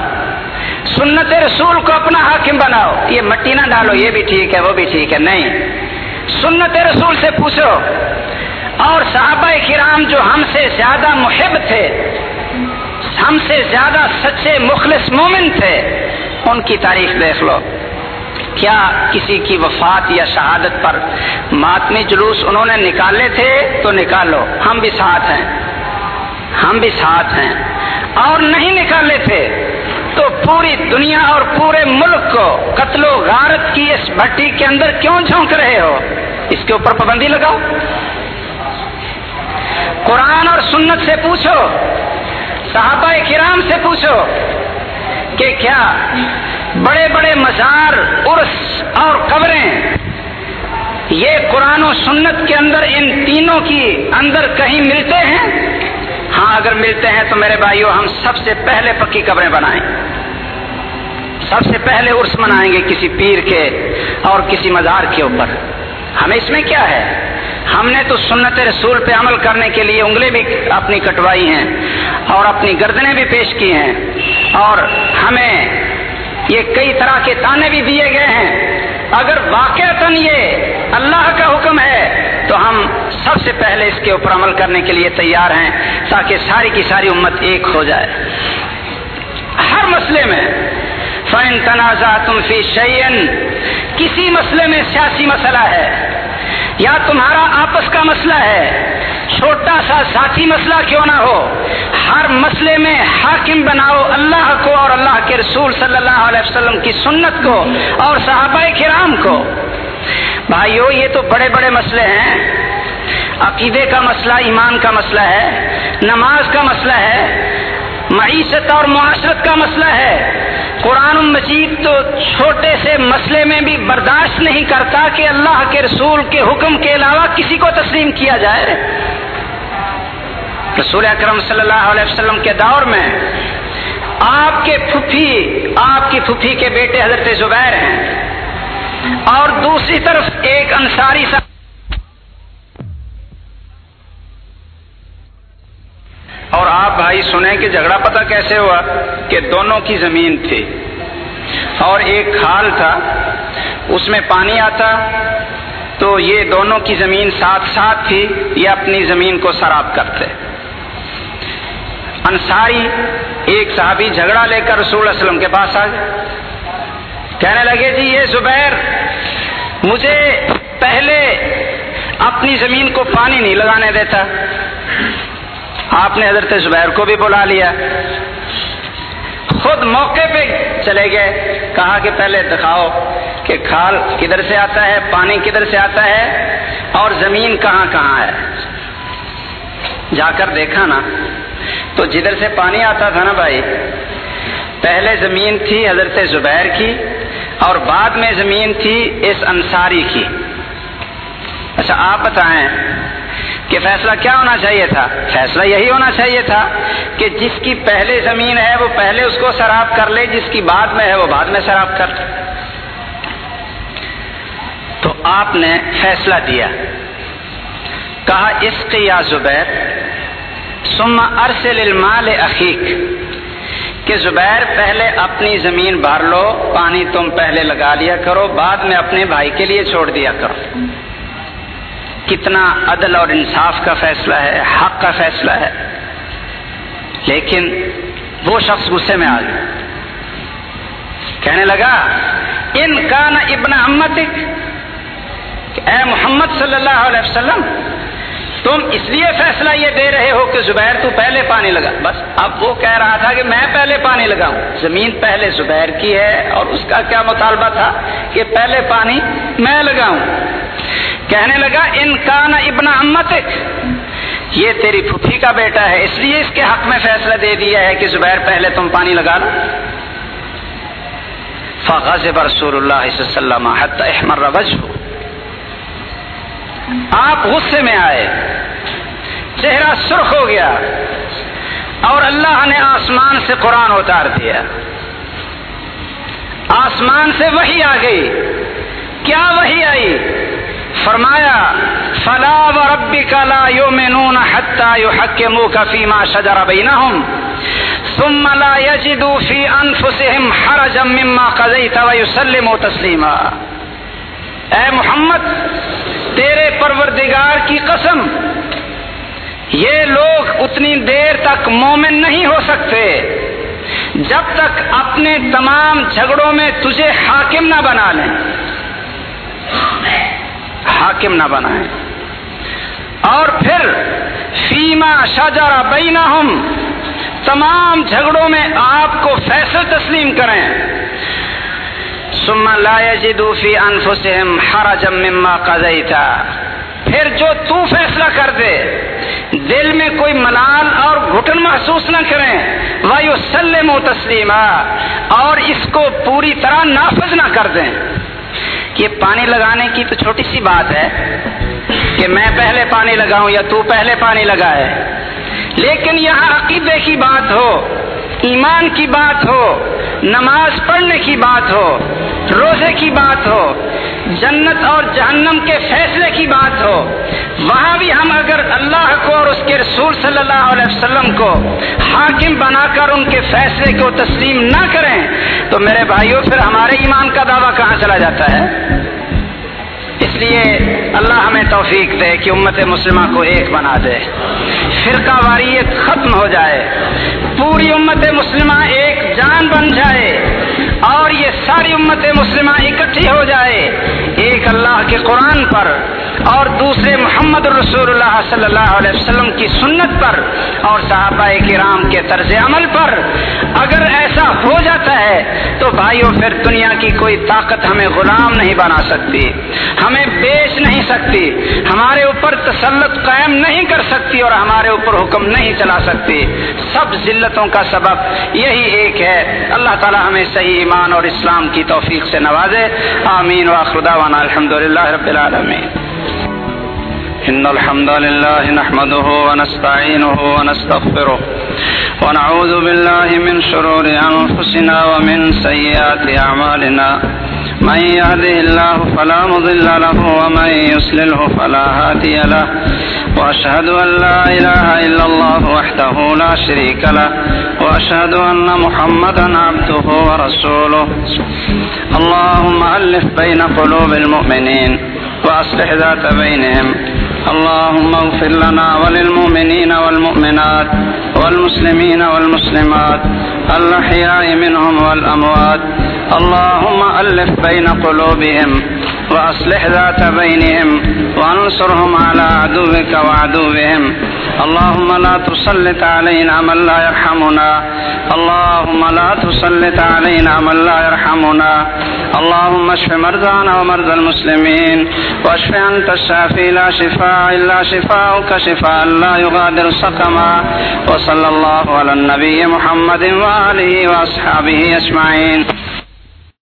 سنت رسول کو اپنا حاکم بناؤ۔ یہ مٹی نہ ڈالو، یہ بھی ٹھیک ہے، وہ بھی ٹھیک ہے۔ نہیں۔ سنت رسول سے پوچھو۔ اور صحابہ کرام جو ہم سے زیادہ محب تھے، ہم سے زیادہ سچے مخلص مومن تھے، ان کی تاریخ دیکھ لو۔ کیا کسی کی وفات یا شہادت پر ماتمی جلوس انہوں نے نکالے تھے تو نکالو۔ ہم بھی ساتھ ہیں۔ ہم بھی ساتھ ہیں۔ اور نہیں نکالے تھے۔ پوری دنیا اور پورے ملک کو قتل و غارت کی اس بھٹی کے اندر کیوں جھونک رہے ہو؟ اس کے اوپر پابندی لگاؤ۔ قرآن اور سنت سے پوچھو، صحابہ کرام سے پوچھو کہ کیا بڑے بڑے مزار، عرس اور قبریں یہ قرآن و سنت کے اندر ان تینوں کی اندر کہیں ملتے ہیں؟ ہاں اگر ملتے ہیں تو میرے بھائیوں ہم سب سے پہلے پکی قبریں بنائیں۔ سب سے پہلے عرس منائیں گے کسی پیر کے اور کسی مزار کے اوپر۔ ہمیں اس میں کیا ہے؟ ہم نے تو سنت رسول پہ عمل کرنے کے لیے انگلیں بھی اپنی کٹوائی ہیں اور اپنی گردنیں بھی پیش کی ہیں اور ہمیں یہ کئی طرح کے تانے بھی دیے گئے ہیں۔ اگر واقع یہ اللہ کا حکم ہے تو ہم سب سے پہلے اس کے اوپر عمل کرنے کے لیے تیار ہیں تاکہ ساری کی ساری امت ایک ہو جائے۔ ہر مسئلے میں فین تنازع تم فی شعین کسی مسئلے میں سیاسی مسئلہ ہے، یا تمہارا آپس کا مسئلہ ہے، چھوٹا سا ساتھی مسئلہ کیوں نہ ہو، ہر مسئلے میں حاکم بناؤ اللہ کو اور اللہ کے رسول صلی اللہ علیہ وسلم کی سنت کو اور صحابہ کرام کو۔ بھائیو، یہ تو بڑے بڑے مسئلے ہیں۔ عقیدے کا مسئلہ، ایمان کا مسئلہ ہے، نماز کا مسئلہ ہے معیشت اور معاشرت کا مسئلہ ہے۔ قرآن مجید تو چھوٹے سے مسئلے میں بھی برداشت نہیں کرتا کہ اللہ کے رسول کے حکم کے علاوہ کسی کو تسلیم کیا جائے۔ رسول اکرم صلی اللہ علیہ وسلم کے دور میں آپ کے پھپھی آپ کی پھپھی کے بیٹے حضرت زبیر ہیں۔ اور دوسری طرف ایک انصاری سا کہ جھگڑا پتہ کیسے ہوا کہ دونوں کی زمین تھی۔ اور ایک کھال تھا، اس میں پانی آتا تو یہ دونوں کی زمین ساتھ ساتھ تھی، یہ اپنی زمین کو سراب کرتے۔ انصاری ایک صحابی جھگڑا لے کر رسول اللہ علیہ وسلم کے پاس آ گئے کہنے لگے جی یہ زبیر، مجھے پہلے اپنی زمین کو پانی نہیں لگانے دیتا۔ آپ نے حضرت زبیر کو بھی بلا لیا۔ خود موقع پہ چلے گئے۔ کہا کہ پہلے دکھاؤ کہ کھال کدھر سے آتا ہے، پانی کدھر سے آتا ہے اور زمین کہاں کہاں ہے۔ جا کر دیکھا نا۔ تو جدھر سے پانی آتا تھا نا بھائی، پہلے زمین تھی حضرت زبیر کی اور بعد میں زمین تھی اس انصاری کی۔ اچھا آپ بتائیں۔ کہ فیصلہ کیا ہونا چاہیے تھا؟ فیصلہ یہی ہونا چاہیے تھا کہ جس کی پہلے زمین ہے وہ پہلے اس کو شراب کر لے، جس کی بعد میں ہے وہ بعد میں شراب کر۔ لے تو آپ نے فیصلہ دیا۔ کہا، اس کے یا زبیر سما ارسل المال عقیق کہ زبیر، پہلے اپنی زمین بھر لو، پانی تم پہلے لگا لیا کرو، بعد میں اپنے بھائی کے لیے چھوڑ دیا کرو۔ کتنا عدل اور انصاف کا فیصلہ ہے، حق کا فیصلہ ہے۔ لیکن وہ شخص غصے میں آ گیا۔ کہنے لگا، ان کا نہ ابن امت اے محمد صلی اللہ علیہ وسلم، تم اس لیے فیصلہ یہ دے رہے ہو کہ زبیر تو پہلے پانی لگا۔ بس اب وہ کہہ رہا تھا کہ میں پہلے پانی لگاؤں۔ زمین پہلے زبیر کی ہے اور اس کا کیا مطالبہ تھا کہ پہلے پانی میں لگاؤں؟ کہنے لگا، ان کا نہ ابن امت، یہ تیری پھوپھی کا بیٹا ہے، اس لیے اس کے حق میں فیصلہ دے دیا ہے کہ زبیر پہلے تم پانی لگا لو۔ فغضب رسول اللہ صلی اللہ وسلم حتی احمر وجہ آپ غصے میں آئے، چہرہ سرخ ہو گیا، اور اللہ نے آسمان سے قرآن اتار دیا۔ آسمان سے وہی آ گئی۔ کیا وہی آئی؟ فرمایا، فلا و ربی کا لا یو مینون حتہ یو حق منہ کا فیما شجر بینہم، ثم لا يجدوا في انفسهم حرجا مما قضيت ويسلموا تسليما اے محمد، تیرے پروردگار کی قسم، یہ لوگ اتنی دیر تک مومن نہیں ہو سکتے، جب تک اپنے تمام جھگڑوں میں تجھے حاکم نہ بنا لیں۔ حاکم نہ بنائیں۔ اور پھر فیما شاہجارا بینا تمام جھگڑوں میں آپ کو فیصل تسلیم کریں۔ ثم لا يجدوا في انفسهم حرجا مما قضيت پھر جو تو فیصلہ کر دے، دل میں کوئی ملال اور گھٹن محسوس نہ کریں۔ وایو سلم و تسلیمہ اور اس کو پوری طرح نافذ نہ کر دیں۔ یہ پانی لگانے کی تو چھوٹی سی بات ہے کہ میں پہلے پانی لگاؤں یا تو پہلے پانی لگائے۔ لیکن یہاں عقیدے کی بات ہو، ایمان کی بات ہو، نماز پڑھنے کی بات ہو، روزے کی بات ہو جنت اور جہنم کے فیصلے کی بات ہو، وہاں بھی ہم اگر اللہ کو اور اس کے رسول صلی اللہ علیہ وسلم کو حاکم بنا کر ان کے فیصلے کو تسلیم نہ کریں، تو میرے بھائیوں پھر ہمارے ایمان کا دعویٰ کہاں چلا جاتا ہے؟ اس لیے اللہ ہمیں توفیق دے کہ امت مسلمہ کو ایک بنا دے، فرقہ واریت ختم ہو جائے، پوری امت مسلمہ ایک جان بن جائے، اور یہ ساری امت مسلمہ اکٹھی ہو جائے، ایک اللہ کے قرآن پر اور دوسرے محمد الرسول اللہ صلی اللہ علیہ وسلم کی سنت پر اور صحابہ کرام کے طرز عمل پر۔ اگر ایسا ہو جاتا ہے تو بھائیوں پھر دنیا کی کوئی طاقت ہمیں غلام نہیں بنا سکتی، ہمیں بیچ نہیں سکتی، ہمارے اوپر تسلط قائم نہیں کر سکتی اور ہمارے اوپر حکم نہیں چلا سکتی۔ سب ذلتوں کا سبب یہی ایک ہے۔ اللہ تعالی ہمیں صحیح ایمان اور اسلام کی توفیق سے نوازے۔ آمین۔ واخرداوانا الحمد للہ رب العالمین۔ إن الحمد لله نحمده ونستعينه ونستغفره ونعوذ بالله من شرور أنفسنا ومن سيئات أعمالنا. من يهده الله فلا مضل له ومن يسلله فلا هاتي له. وأشهد أن لا إله إلا الله وحده لا شريك له. وأشهد أن محمدا عبده ورسوله. اللهم ألف بين قلوب المؤمنين وأصلح ذات بينهم. اللهم اغفر لنا وللمؤمنين والمؤمنات والمسلمين والمسلمات الأحياء منهم والأموات اللهم ألف بين قلوبهم وأصلح ذات بينهم وانصرهم على عدوك وعدوهم. اللهم لا تسلط علينا من لا يرحمنا. اللهم لا تسلط علينا من لا يرحمنا. اللهم اشف مرضانا ومرضى المسلمين. واشف أنت الشافي لا شفاء إلا شفاءك شفاء لا يغادر سقما. وصلى الله على النبي محمد وآله وأصحابه أجمعين.